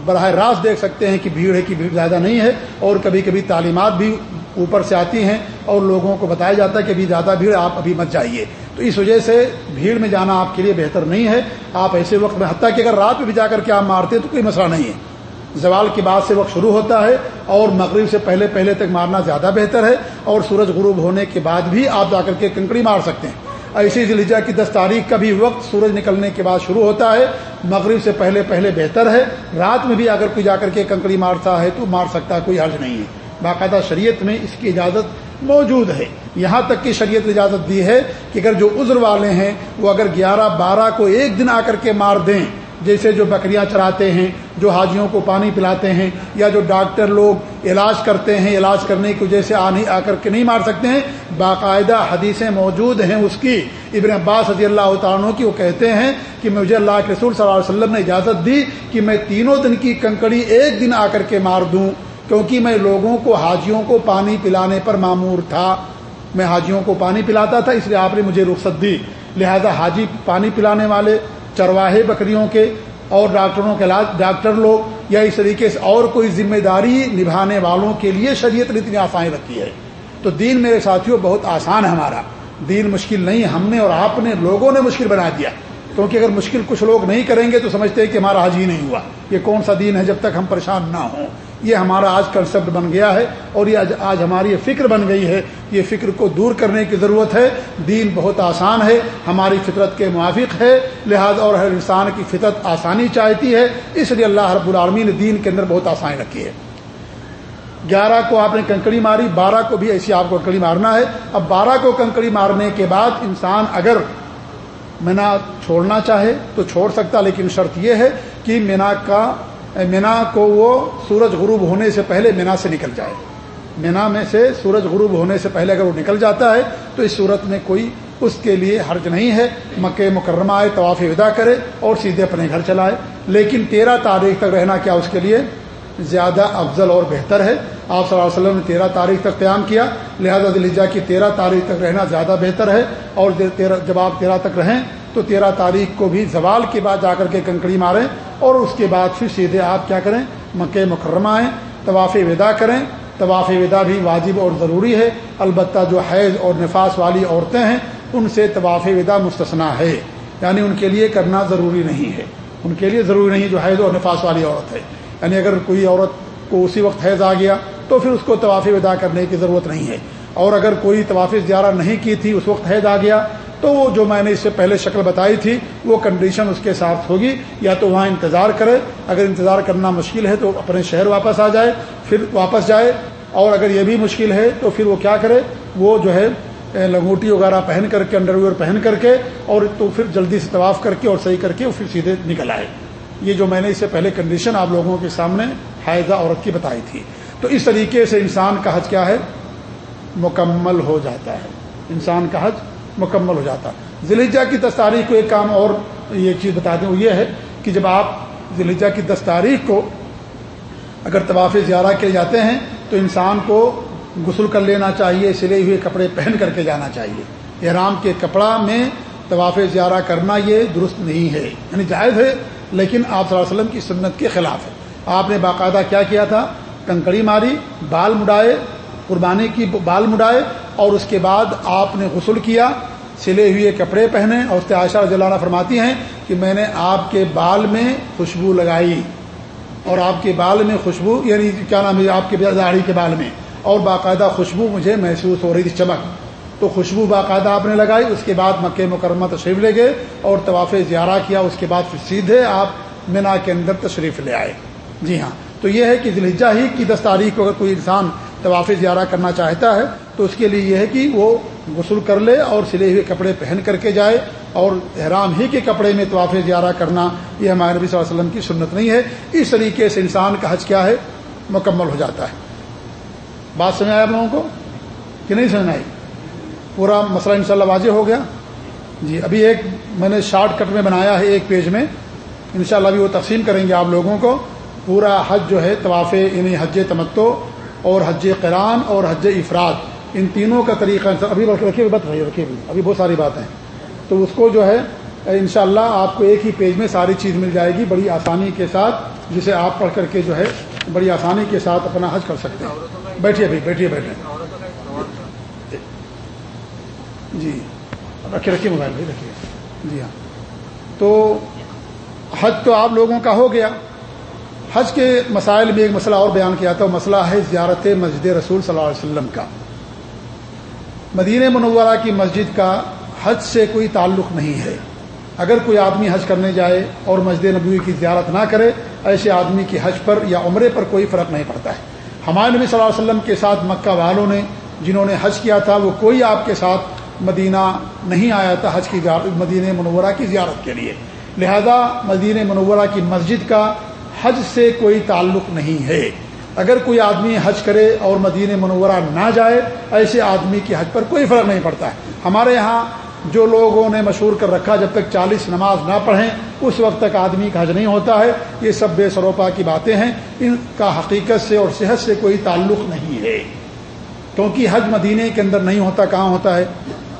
براہ راست دیکھ سکتے ہیں کہ بھیڑ ہے کہ بھیڑ زیادہ نہیں ہے اور کبھی کبھی تعلیمات بھی اوپر سے آتی ہیں اور لوگوں کو بتایا جاتا ہے کہ ابھی زیادہ بھیڑ آپ ابھی مت جائیے۔ تو اس وجہ سے بھیڑ میں جانا آپ کے لیے بہتر نہیں ہے۔ آپ ایسے وقت میں، حتیٰ کہ اگر رات میں بھی جا کر کے آپ مارتے تو کوئی مسئلہ نہیں ہے۔ زوال کے بعد سے وقت شروع ہوتا ہے اور مغرب سے پہلے پہلے تک مارنا زیادہ بہتر ہے اور سورج غروب ہونے کے بعد بھی آپ جا کر کے کنکڑی مار سکتے ہیں۔ ایسی ذلیجہ کی دس تاریخ کا بھی وقت سورج نکلنے کے بعد شروع ہوتا ہے۔ مغرب سے پہلے پہلے بہتر ہے۔ رات میں بھی اگر کوئی جا کر کے کنکڑی مارتا ہے تو مار سکتا ہے، کوئی حرج نہیں ہے۔ باقاعدہ شریعت میں اس کی اجازت موجود ہے۔ یہاں تک کہ شریعت نے اجازت دی ہے کہ اگر جو عذر والے ہیں وہ اگر گیارہ بارہ کو ایک دن آ کر کے مار دیں جیسے جو بکریاں چراتے ہیں، جو حاجیوں کو پانی پلاتے ہیں یا جو ڈاکٹر لوگ علاج کرتے ہیں، علاج کرنے کی وجہ سے آ نہیں آ کر کے نہیں مار سکتے ہیں، باقاعدہ حدیثیں موجود ہیں اس کی۔ ابن عباس رضی اللہ تعالیٰ کی وہ کہتے ہیں کہ مجھے اللہ کے رسول صلی اللہ علیہ وسلم نے اجازت دی کہ میں تینوں دن کی کنکڑی ایک دن آ کر کے مار دوں، کیونکہ میں لوگوں کو، حاجیوں کو پانی پلانے پر معمور تھا۔ میں حاجیوں کو پانی پلاتا تھا، اس لیے آپ نے مجھے رخصت دی۔ لہذا حاجی پانی پلانے والے چرواہے بکریوں کے اور ڈاکٹروں کے علاج، ڈاکٹر لوگ یا اس طریقے سے اور کوئی ذمہ داری نبھانے والوں کے لیے شریعت نے اتنی آسانی رکھی ہے تو دین میرے ساتھیوں بہت آسان ہے ہمارا۔ دین مشکل نہیں، ہم نے اور آپ نے لوگوں نے مشکل بنا دیا۔ کیونکہ اگر مشکل کچھ لوگ نہیں کریں گے تو سمجھتے ہیں کہ ہمارا حج ہی نہیں ہوا۔ یہ کون سا دین ہے جب تک ہم پریشان نہ ہوں۔ یہ ہمارا آج کنسپٹ بن گیا ہے اور یہ آج ہماری یہ فکر بن گئی ہے۔ یہ فکر کو دور کرنے کی ضرورت ہے۔ دین بہت آسان ہے۔ ہماری فطرت کے موافق ہے۔ لہذا اور ہر انسان کی فطرت آسانی چاہتی ہے۔ اس لیے اللہ رب العالمین نے دین کے اندر بہت آسانی رکھی ہے۔ گیارہ کو آپ نے کنکڑی ماری۔ بارہ کو بھی ایسی آپ کو کنکڑی مارنا ہے۔ اب بارہ کو کنکڑی مارنے کے بعد انسان اگر مینا چھوڑنا چاہے تو چھوڑ سکتا لیکن شرط یہ ہے کہ مینا کا مینا کو وہ سورج غروب ہونے سے پہلے مینا سے نکل جائے۔ مینا میں سے سورج غروب ہونے سے پہلے اگر وہ نکل جاتا ہے تو اس صورت میں کوئی اس کے لیے حرج نہیں ہے۔ مکہ مکرمہ آئے، طواف ودا کرے اور سیدھے اپنے گھر چلائے۔ لیکن تیرہ تاریخ تک رہنا کیا اس کے لیے؟ زیادہ افضل اور بہتر ہے۔ آپ صلی اللہ علیہ وسلم نے تیرہ تاریخ تک قیام کیا۔ لہذا دلیجا کی تیرہ تاریخ تک رہنا زیادہ بہتر ہے۔ اور جب آپ تیرہ تک رہیں تو تیرہ تاریخ کو بھی زوال کے بعد جا کر کے کنکڑی ماریں۔ اور اس کے بعد پھر سیدھے آپ کیا کریں؟ مکہ مکرمہ آئیں، طواف ودا کریں۔ طواف ودا بھی واجب اور ضروری ہے۔ البتہ جو حیض اور نفاس والی عورتیں ہیں، ان سے طواف ودا مستثنا ہے۔ یعنی ان کے لیے کرنا ضروری نہیں ہے۔ ان کے لیے ضروری نہیں جو حیض اور نفاس والی عورت ہے۔ یعنی اگر کوئی عورت کو اسی وقت حیض آ گیا، تو پھر اس کو طواف ودا کرنے کی ضرورت نہیں ہے۔ اور اگر کوئی طواف زیارہ نہیں کی تھی، اس وقت حیض آ گیا تو وہ جو میں نے اس سے پہلے شکل بتائی تھی، وہ کنڈیشن اس کے ساتھ ہوگی، یا تو وہاں انتظار کرے، اگر انتظار کرنا مشکل ہے تو اپنے شہر واپس آ جائے، پھر واپس جائے، اور اگر یہ بھی مشکل ہے تو پھر وہ کیا کرے، وہ جو ہے لنگوٹی وغیرہ پہن کر کے انڈر ویئر پہن کر کے، اور تو پھر جلدی سے طواف کر کے اور صحیح کر کے پھر سیدھے نکل آئے۔ یہ جو میں نے اس سے پہلے کنڈیشن آپ لوگوں کے سامنے حائضہ عورت کی بتائی تھی۔ تو اس طریقے سے انسان کا حج کیا ہے؟ مکمل ہو جاتا ہے۔ انسان کا حج مکمل ہو جاتا ہے۔ ذلیجہ کی دس تاریخ کو ایک کام اور یہ چیز بتا دیں، وہ یہ ہے کہ جب آپ ذلیجہ کی دس تاریخ کو اگر طواف زیارہ کے جاتے ہیں، تو انسان کو غسل کر لینا چاہیے، سلے ہوئے کپڑے پہن کر کے جانا چاہیے۔ احرام کے کپڑا میں طواف زیارہ کرنا یہ درست نہیں ہے یعنی جائز ہے، لیکن آپ صلی اللہ علیہ وسلم کی سنت کے خلاف ہے۔ آپ نے باقاعدہ کیا کیا تھا؟ کنکڑی ماری، بال مڈائے قربانی کی بال مڈائے اور اس کے بعد آپ نے غسل کیا، سلے ہوئے کپڑے پہنے اور عائشہ رضی اللہ عنہ فرماتی ہیں کہ میں نے آپ کے بال میں خوشبو لگائی اور آپ کے بال میں خوشبو یعنی کیا نام ہے، آپ کے داڑھی کے بال میں اور باقاعدہ خوشبو مجھے محسوس ہو رہی تھی چمک۔ تو خوشبو باقاعدہ آپ نے لگائی، اس کے بعد مکہ مکرمہ تشریف لے گئے اور طواف زیارہ کیا، اس کے بعد پھر سیدھے آپ مینا کے اندر تشریف لے آئے۔ جی ہاں تو یہ ہے کہ دلجا ہی کی دس تاریخ کو اگر کوئی انسان طواف زیارہ کرنا چاہتا ہے، تو اس کے لیے یہ ہے کہ وہ غسل کر لے اور سلے ہوئے کپڑے پہن کر کے جائے اور احرام ہی کے کپڑے میں طواف زیارہ کرنا، یہ ہمارے نبی صلی اللہ علیہ وسلم کی سنت نہیں ہے۔ اس طریقے سے انسان کا حج کیا ہے؟ مکمل ہو جاتا ہے۔ بات سمجھ آیا آپ لوگوں کو؟ کہ نہیں سمجھ آئی؟ پورا مسئلہ انشاءاللہ واضح ہو گیا۔ جی ابھی ایک میں نے شارٹ کٹ میں بنایا ہے ایک پیج میں۔ انشاءاللہ ابھی وہ تقسیم کریں گے آپ لوگوں کو۔ پورا حج جو ہے، طواف یعنی حج تمتو اور حج قران اور حج افراد، ان تینوں کا طریقہ ابھی رکھے بت رہی رکھے بھی ابھی بہت ساری باتیں تو اس کو جو ہے، انشاءاللہ اللہ آپ کو ایک ہی پیج میں ساری چیز مل جائے گی، بڑی آسانی کے ساتھ، جسے آپ پڑھ کر کے جو ہے، بڑی آسانی کے ساتھ اپنا حج کر سکتے ہیں۔ بیٹھیے بھائی، بیٹھیے بیٹھے جی۔ رکھے رکھیے موبائل بھائی رکھیے۔ جی ہاں۔ تو حج تو آپ لوگوں کا ہو گیا۔ حج کے مسائل میں ایک مسئلہ اور بیان کیا تھا، وہ مسئلہ ہے زیارت مسجد رسول صلی اللہ علیہ وسلم کا۔ مدینہ منورہ کی مسجد کا حج سے کوئی تعلق نہیں ہے۔ اگر کوئی آدمی حج کرنے جائے اور مسجد نبوی کی زیارت نہ کرے، ایسے آدمی کی حج پر یا عمرے پر کوئی فرق نہیں پڑتا ہے۔ ہمارے نبی صلی اللہ علیہ وسلم کے ساتھ مکہ والوں نے، جنہوں نے حج کیا تھا، وہ کوئی آپ کے ساتھ مدینہ نہیں آیا تھا حج کی مدینہ منورہ کی زیارت کے لیے۔ لہذا مدینہ منورہ کی مسجد کا حج سے کوئی تعلق نہیں ہے۔ اگر کوئی آدمی حج کرے اور مدینہ منورہ نہ جائے، ایسے آدمی کی حج پر کوئی فرق نہیں پڑتا۔ ہے ہمارے یہاں جو لوگوں نے مشہور کر رکھا جب تک چالیس نماز نہ پڑھیں، اس وقت تک آدمی کا حج نہیں ہوتا ہے۔ یہ سب بے سروپا کی باتیں ہیں۔ ان کا حقیقت سے اور صحت سے کوئی تعلق نہیں ہے۔ کیونکہ حج مدینے کے اندر نہیں ہوتا، کہاں ہوتا ہے؟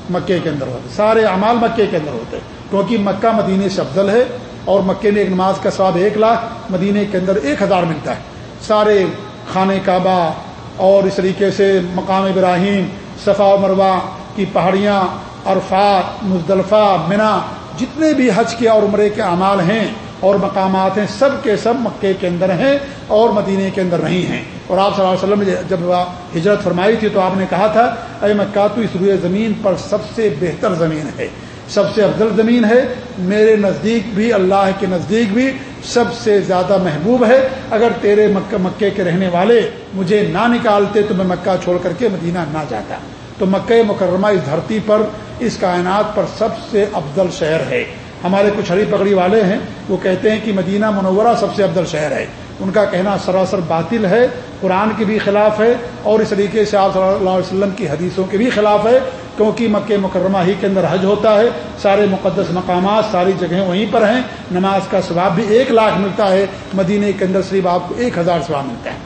مکے کے اندر ہوتا ہے۔ سارے اعمال مکے کے اندر ہوتے ہیں۔ کیونکہ مکہ مدینے سے افضل ہے۔ اور مکے میں ایک نماز کا ثواب ایک لاکھ مدینے کے اندر ایک ہزار ملتا ہے۔ سارے خانہ کعبہ اور اس طریقے سے مقام ابراہیم، صفا و مروا کی پہاڑیاں، عرفات، مزدلفہ منا جتنے بھی حج کے اور عمرے کے اعمال ہیں اور مقامات ہیں، سب کے سب مکے کے اندر ہیں اور مدینے کے اندر نہیں ہیں۔ اور آپ صلی اللہ علیہ وسلم نے جب ہجرت فرمائی تھی تو آپ نے کہا تھا، اے مکہ تو اس روئے زمین پر سب سے بہتر زمین ہے۔ سب سے افضل زمین ہے، میرے نزدیک بھی، اللہ کے نزدیک بھی سب سے زیادہ محبوب ہے۔ اگر تیرے مکہ، مکے کے رہنے والے مجھے نہ نکالتے تو میں مکہ چھوڑ کر کے مدینہ نہ جاتا۔ تو مکہ مکرمہ اس دھرتی پر، اس کائنات پر سب سے افضل شہر ہے۔ ہمارے کچھ ہری پگڑی والے ہیں، وہ کہتے ہیں کہ مدینہ منورہ سب سے افضل شہر ہے۔ ان کا کہنا سراسر باطل ہے، قرآن کے بھی خلاف ہے اور اس طریقے سے آپ صلی اللہ علیہ وسلم کی حدیثوں کے بھی خلاف ہے۔ کیونکہ مکہ مکرمہ ہی کے اندر حج ہوتا ہے، سارے مقدس مقامات، ساری جگہیں وہیں پر ہیں۔ نماز کا ثواب بھی ایک لاکھ ملتا ہے، مدینہ کے اندر صرف آپ کو ایک ہزار ثواب ملتا ہے۔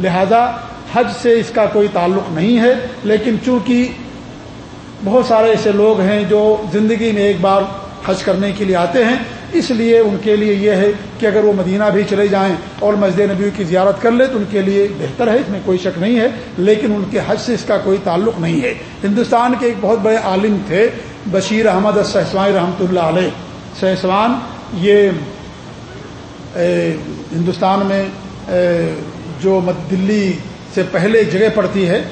لہذا حج سے اس کا کوئی تعلق نہیں ہے، لیکن چونکہ بہت سارے ایسے لوگ ہیں جو زندگی میں ایک بار حج کرنے کے لیے آتے ہیں اس لیے ان کے لیے یہ ہے کہ اگر وہ مدینہ بھی چلے جائیں اور مسجد نبی کی زیارت کر لے تو ان کے لیے بہتر ہے، اس میں کوئی شک نہیں ہے، لیکن ان کے حج سے اس کا کوئی تعلق نہیں ہے۔ ہندوستان کے ایک بہت بڑے عالم تھے، بشیر احمد سہسوان رحمۃ اللہ علیہ۔ سہسوان یہ ہندوستان میں جو دلی سے پہلے ایک جگہ پڑتی ہے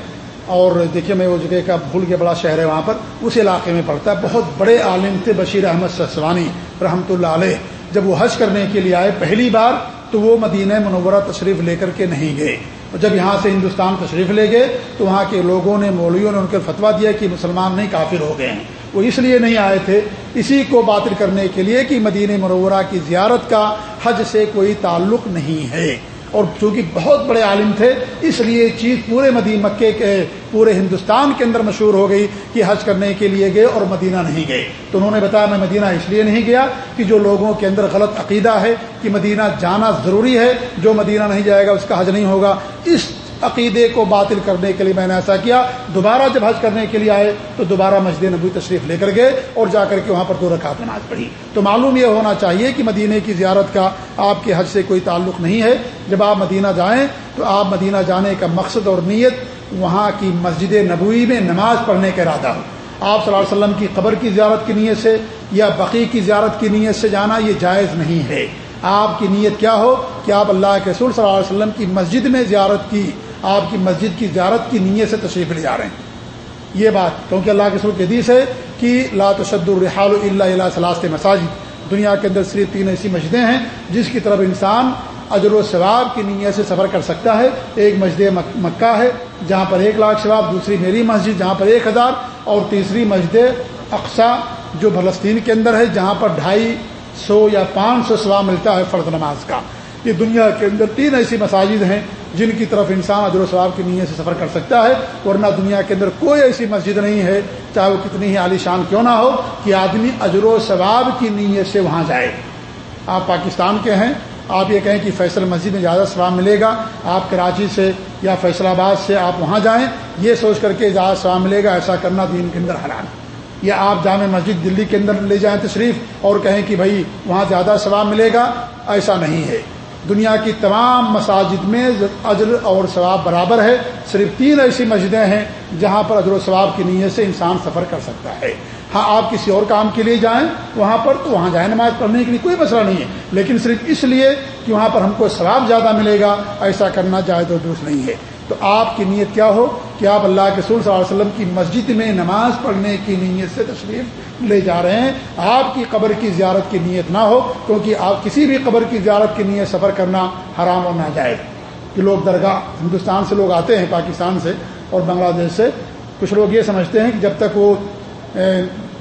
اور دیکھیے میں وہ جگہ کا بھول کے بڑا شہر ہے وہاں پر، اس علاقے میں پڑتا ہے۔ بہت بڑے عالم تھے بشیر احمد سسوانی رحمۃ اللہ علیہ۔ جب وہ حج کرنے کے لیے آئے پہلی بار، تو وہ مدینہ منورہ تشریف لے کر کے نہیں گئے۔ اور جب یہاں سے ہندوستان تشریف لے گئے، تو وہاں کے لوگوں نے، مولویوں نے ان کو فتویٰ دیا کہ مسلمان نہیں، کافر ہو گئے ہیں۔ وہ اس لیے نہیں آئے تھے۔ اسی کو باطل کرنے کے لیے کہ مدینہ منورہ کی زیارت کا حج سے کوئی تعلق نہیں ہے۔ اور چونکہ بہت بڑے عالم تھے، اس لیے چیز پورے مدی مکے کے، پورے ہندوستان کے اندر مشہور ہو گئی کہ حج کرنے کے لیے گئے اور مدینہ نہیں گئے۔ تو انہوں نے بتایا، میں مدینہ اس لیے نہیں گیا کہ جو لوگوں کے اندر غلط عقیدہ ہے کہ مدینہ جانا ضروری ہے، جو مدینہ نہیں جائے گا اس کا حج نہیں ہوگا۔ اس عقیدے کو باطل کرنے کے لیے میں نے ایسا کیا۔ دوبارہ جب حج کرنے کے لیے آئے تو دوبارہ مسجد نبوی تشریف لے کر گئے اور جا کر کے وہاں پر دو رکعت نماز پڑھی۔ تو معلوم یہ ہونا چاہیے کہ مدینہ کی زیارت کا آپ کے حج سے کوئی تعلق نہیں ہے۔ جب آپ مدینہ جائیں تو آپ مدینہ جانے کا مقصد اور نیت وہاں کی مسجد نبوی میں نماز پڑھنے کا ارادہ ہو۔ آپ صلی اللہ علیہ وسلم کی قبر کی زیارت کی نیت سے یا بقی کی زیارت کی نیت سے جانا یہ جائز نہیں ہے۔ آپ کی نیت کیا ہو؟ کہ آپ اللہ کے رسول صلی اللہ علیہ وسلم کی مسجد میں زیارت کی آپ کی مسجد کی زیارت کی نیت سے تشریف لے جا رہے ہیں۔ یہ بات، کیونکہ اللہ کے سر حدیث ہے کہ لا تشد الرحال اللہ اللہ صلاح مساجد۔ دنیا کے اندر صرف تین ایسی مسجدیں ہیں جس کی طرف انسان اجر و ثواب کی نیت سے سفر کر سکتا ہے۔ ایک مسجد مکہ ہے جہاں پر ایک لاکھ ثواب، دوسری میری مسجد جہاں پر ایک ہزار اور تیسری مسجد اقسا جو فلسطین کے اندر ہے جہاں پر ڈھائی سو یا پانچ سو ثواب ملتا ہے فرد نماز کا۔ یہ دنیا کے اندر تین ایسی مساجد ہیں جن کی طرف انسان اجر و ثواب کی نیت سے سفر کر سکتا ہے، ورنہ دنیا کے اندر کوئی ایسی مسجد نہیں ہے، چاہے وہ کتنی ہی عالی شان کیوں نہ ہو، کہ آدمی اجر و ثواب کی نیت سے وہاں جائے۔ آپ پاکستان کے ہیں، آپ یہ کہیں کہ فیصل مسجد میں زیادہ ثواب ملے گا، آپ کراچی سے یا فیصل آباد سے آپ وہاں جائیں، یہ سوچ کر کے زیادہ ثواب ملے گا، ایسا کرنا دین کے اندر حرام یا آپ جامع مسجد دلی کے اندر لے جائیں تشریف اور کہیں کہ بھائی وہاں زیادہ ثواب ملے گا، ایسا نہیں ہے۔ دنیا کی تمام مساجد میں اجر اور ثواب برابر ہے۔ صرف تین ایسی مسجدیں ہیں جہاں پر اجر و ثواب کی نیت سے انسان سفر کر سکتا ہے۔ ہاں آپ کسی اور کام کے لیے جائیں وہاں پر، تو وہاں جائیں نماز پڑھنے کے لیے کوئی مسئلہ نہیں ہے۔ لیکن صرف اس لیے کہ وہاں پر ہم کو ثواب زیادہ ملے گا، ایسا کرنا جائز و درست نہیں ہے۔ تو آپ کی نیت کیا ہو؟ کہ آپ اللہ کے سور صلی اللہ علیہ وسلم کی مسجد میں نماز پڑھنے کی نیت سے تشریف لے جا رہے ہیں، آپ کی قبر کی زیارت کی نیت نہ ہو، کیونکہ آپ کسی بھی قبر کی زیارت کی نیت سفر کرنا حرام اور ناجائز کہ لوگ درگاہ، ہندوستان سے لوگ آتے ہیں، پاکستان سے اور بنگلہ دیش سے۔ کچھ لوگ یہ سمجھتے ہیں کہ جب تک وہ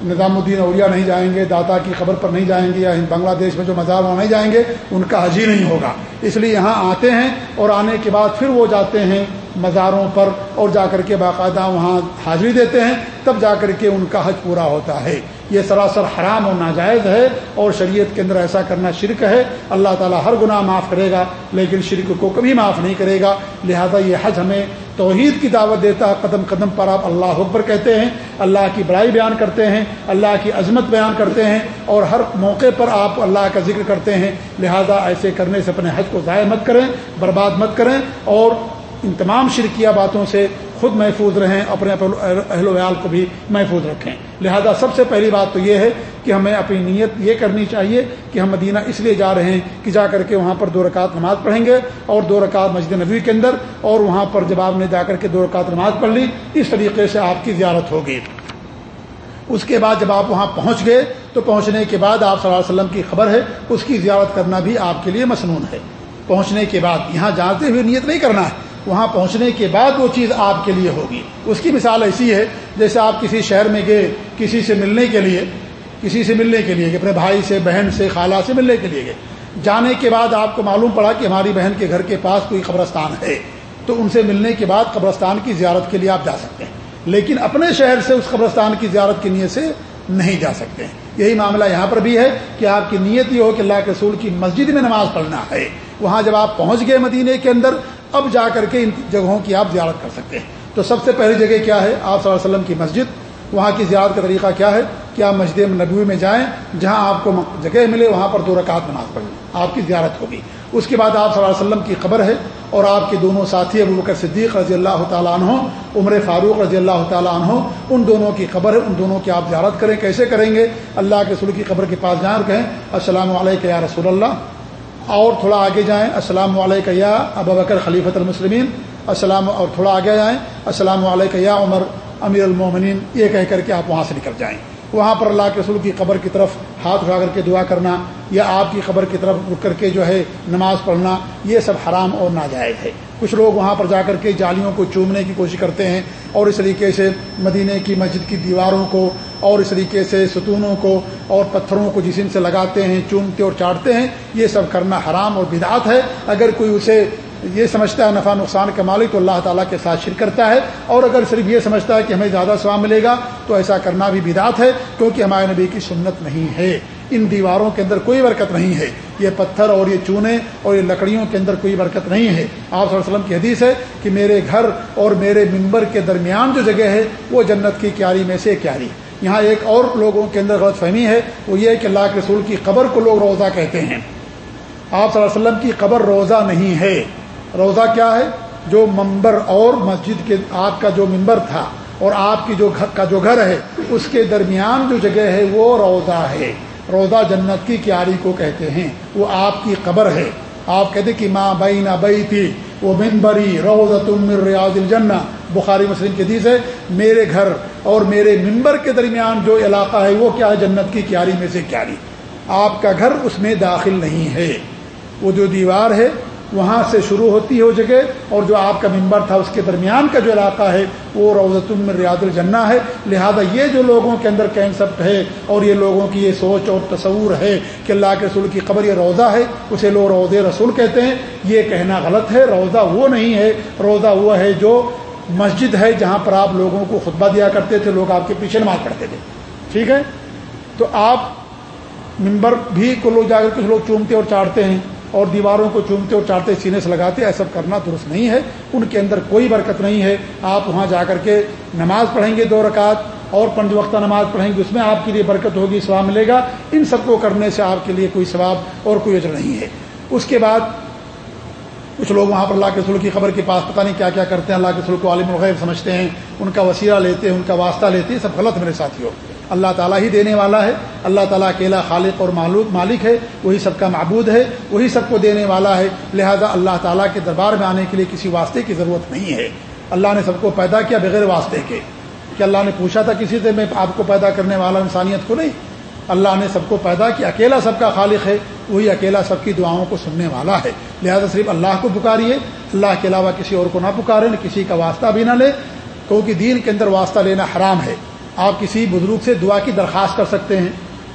نظام الدین اوریا نہیں جائیں گے، داتا کی خبر پر نہیں جائیں گے یا بنگلہ دیش میں جو مزار وہاں نہیں جائیں گے، ان کا حج ہی نہیں ہوگا۔ اس لیے یہاں آتے ہیں اور آنے کے بعد پھر وہ جاتے ہیں مزاروں پر اور جا کر کے باقاعدہ وہاں حاضری دیتے ہیں، تب جا کر کے ان کا حج پورا ہوتا ہے۔ یہ سراسر حرام اور ناجائز ہے اور شریعت کے اندر ایسا کرنا شرک ہے۔ اللہ تعالیٰ ہر گناہ معاف کرے گا، لیکن شرک کو کبھی معاف نہیں کرے گا۔ لہذا یہ حج ہمیں توحید کی دعوت دیتا ہے۔ قدم قدم پر آپ اللہ اکبر کہتے ہیں، اللہ کی بڑائی بیان کرتے ہیں، اللہ کی عظمت بیان کرتے ہیں اور ہر موقع پر آپ اللہ کا ذکر کرتے ہیں۔ لہذا ایسے کرنے سے اپنے حج کو ضائع مت کریں، برباد مت کریں اور ان تمام شرکیہ باتوں سے خود محفوظ رہیں، اپنے اہل ویال کو بھی محفوظ رکھیں۔ لہذا سب سے پہلی بات تو یہ ہے کہ ہمیں اپنی نیت یہ کرنی چاہیے کہ ہم مدینہ اس لیے جا رہے ہیں کہ جا کر کے وہاں پر دو رکعت نماز پڑھیں گے اور دو رکعت مسجد نبوی کے اندر اور وہاں پر جب آپ نے جا کر کے دو رکعت نماز پڑھ لی۔ اس طریقے سے آپ کی زیارت ہوگی۔ اس کے بعد جب آپ وہاں پہنچ گئے تو پہنچنے کے بعد آپ صلی اللہ علیہ وسلم کی خبر ہے، اس کی زیارت کرنا بھی آپ کے لیے مصنون ہے۔ پہنچنے کے بعد یہاں جانتے ہوئے نیت نہیں کرنا ہے۔ وہاں پہنچنے کے بعد وہ چیز آپ کے لیے ہوگی۔ اس کی مثال ایسی ہے، جیسے آپ کسی شہر میں گئے، کسی سے ملنے کے لیے، کسی سے ملنے کے لیے اپنے بھائی سے، بہن سے، خالہ سے ملنے کے لیے گئے۔ جانے کے بعد آپ کو معلوم پڑا کہ ہماری بہن کے گھر کے پاس کوئی قبرستان ہے۔ تو ان سے ملنے کے بعد قبرستان کی زیارت کے لیے آپ جا سکتے ہیں۔ لیکن اپنے شہر سے اس قبرستان کی زیارت کی نیت سے نہیں جا سکتے ہیں۔ یہی معاملہ یہاں پر بھی ہے کہ آپ کی نیت یہ ہو کہ اللہ کے رسول کی مسجد میں نماز پڑھنا ہے۔ وہاں جب آپ پہنچ گئے مدینے کے اندر اب جا کر کے ان جگہوں کی آپ زیارت کر سکتے ہیں۔ تو سب سے پہلی جگہ کیا ہے؟ آپ صلی اللہ علیہ وسلم کی مسجد۔ وہاں کی زیارت کا طریقہ کیا ہے؟ کہ آپ مسجد نبوی میں جائیں؟ جہاں آپ کو جگہ ملے، وہاں پر دو رکعت نماز پڑھیں۔ آپ کی زیارت ہوگی۔ اس کے بعد آپ صلی اللہ علیہ وسلم کی خبر ہے اور آپ کے دونوں ساتھی ابو بکر صدیق رضی اللہ تعالیٰ عنہ، عمر فاروق رضی اللہ تعالیٰ عنہ، ان دونوں کی خبر ہے۔ ان دونوں کی آپ زیارت کریں۔ کیسے کریں گے؟ اللہ کے رسول کی خبر کے پاس جائیں اور کہیں، السلام علیکم یا رسول اللہ اور تھوڑا آگے جائیں۔ السلام علیکم یا ابا بکر خلیفۃ المسلمین۔ السلام اور تھوڑا آگے جائیں۔ السلام علیکم یا عمر امیر المومنین۔ یہ کہہ کر کے آپ وہاں سے نکل جائیں۔ وہاں پر اللہ کے رسول کی قبر کی طرف ہاتھ اٹھا کر کے دعا کرنا یا آپ کی قبر کی طرف رک کر کے جو ہے نماز پڑھنا، یہ سب حرام اور ناجائز ہے۔ کچھ لوگ وہاں پر جا کر کے جالیوں کو چومنے کی کوشش کرتے ہیں اور اس طریقے سے مدینے کی مسجد کی دیواروں کو اور اس طریقے سے ستونوں کو اور پتھروں کو جسم سے لگاتے ہیں، چومتے اور چاٹتے ہیں۔ یہ سب کرنا حرام اور بدعت ہے۔ اگر کوئی اسے یہ سمجھتا ہے نفع نقصان کا مالک تو اللہ تعالیٰ کے ساتھ شرک کرتا ہے۔ اور اگر صرف یہ سمجھتا ہے کہ ہمیں زیادہ ثواب ملے گا، تو ایسا کرنا بھی بدعت ہے، کیونکہ ہمارے نبی کی سنت نہیں ہے۔ ان دیواروں کے اندر کوئی برکت نہیں ہے۔ یہ پتھر اور یہ چونے اور یہ لکڑیوں کے اندر کوئی برکت نہیں ہے۔ آپ صلی اللہ علیہ وسلم کی حدیث ہے کہ میرے گھر اور میرے ممبر کے درمیان جو جگہ ہے، وہ جنت کی کیاری میں سے کیاری۔ یہاں ایک اور لوگوں کے اندر غلط فہمی ہے، وہ یہ کہ اللہ کے رسول کی قبر کو لوگ روزہ کہتے ہیں۔ آپ صلی اللہ علیہ وسلم کی قبر روزہ نہیں ہے۔ روزہ کیا ہے؟ جو ممبر اور مسجد کے آپ کا جو ممبر تھا اور آپ کی جو گھر کا جو گھر ہے، اس کے درمیان جو جگہ ہے، وہ روزہ ہے۔ روزہ جنت کی کیاری کو کہتے ہیں۔ وہ آپ کی قبر ہے۔ آپ کہتے کہ ماں بئی نہ بئی تھی وہ ممبری روزہ تم ریاض الجنہ بخاری مسلم کے دیز ہے، میرے گھر اور میرے ممبر کے درمیان جو علاقہ ہے، وہ کیا ہے؟ جنت کی کیاری میں سے کیاری۔ آپ کا گھر اس میں داخل نہیں ہے۔ وہ جو دیوار ہے وہاں سے شروع ہوتی ہے وہ جگہ اور جو آپ کا ممبر تھا اس کے درمیان کا جو علاقہ ہے وہ روزت میں ریاض الجنہ ہے۔ لہذا یہ جو لوگوں کے اندر کینسپٹ ہے اور یہ لوگوں کی یہ سوچ اور تصور ہے کہ اللہ کے رسول کی قبر یہ روزہ ہے، اسے لوگ روز رسول کہتے ہیں، یہ کہنا غلط ہے۔ روزہ وہ نہیں ہے روزہ وہ ہے جو مسجد ہے جہاں پر آپ لوگوں کو خطبہ دیا کرتے تھے، لوگ آپ کے پیچھے نماز پڑھتے تھے۔ ٹھیک ہے؟ تو آپ ممبر بھی کو لوگ جا کر کچھ لوگ چومتے اور چاڑتے ہیں۔ اور دیواروں کو چومتے اور چاٹتے، سینے سے لگاتے، ایسا کرنا درست نہیں ہے۔ ان کے اندر کوئی برکت نہیں ہے۔ آپ وہاں جا کر کے نماز پڑھیں گے دو رکعت اور پنج وقتہ نماز پڑھیں گے، اس میں آپ کے لیے برکت ہوگی، ثواب ملے گا۔ ان سب کو کرنے سے آپ کے لیے کوئی ثواب اور کوئی اجر نہیں ہے۔ اس کے بعد کچھ لوگ وہاں پر اللہ کے رسول کی خبر کے پاس پتہ نہیں کیا کیا کرتے ہیں، اللہ کے رسول کو عالم الغیب سمجھتے ہیں، ان کا وسیلہ لیتے ہیں، ان کا واسطہ لیتے ہیں سب غلط میرے ساتھی اللہ تعالیٰ ہی دینے والا ہے۔ اللہ تعالیٰ اکیلا خالق اور معلوم مالک ہے۔ وہی سب کا معبود ہے۔ وہی سب کو دینے والا ہے۔ لہذا اللہ تعالیٰ کے دربار میں آنے کے لیے کسی واسطے کی ضرورت نہیں ہے۔ اللہ نے سب کو پیدا کیا بغیر واسطے کے۔ کہ اللہ نے پوچھا تھا کسی سے، میں آپ کو پیدا کرنے والا انسانیت کو نہیں۔ اللہ نے سب کو پیدا کیا۔ اکیلا سب کا خالق ہے۔ وہی اکیلا سب کی دعاؤں کو سننے والا ہے۔ لہذا صرف اللہ کو پکاریے اللہ کے علاوہ کسی اور کو نہ پکارے، نہ کسی کا واسطہ بھی نہ لے۔ کیونکہ دین کے اندر واسطہ لینا حرام ہے۔ آپ کسی بزرگ سے دعا کی درخواست کر سکتے ہیں،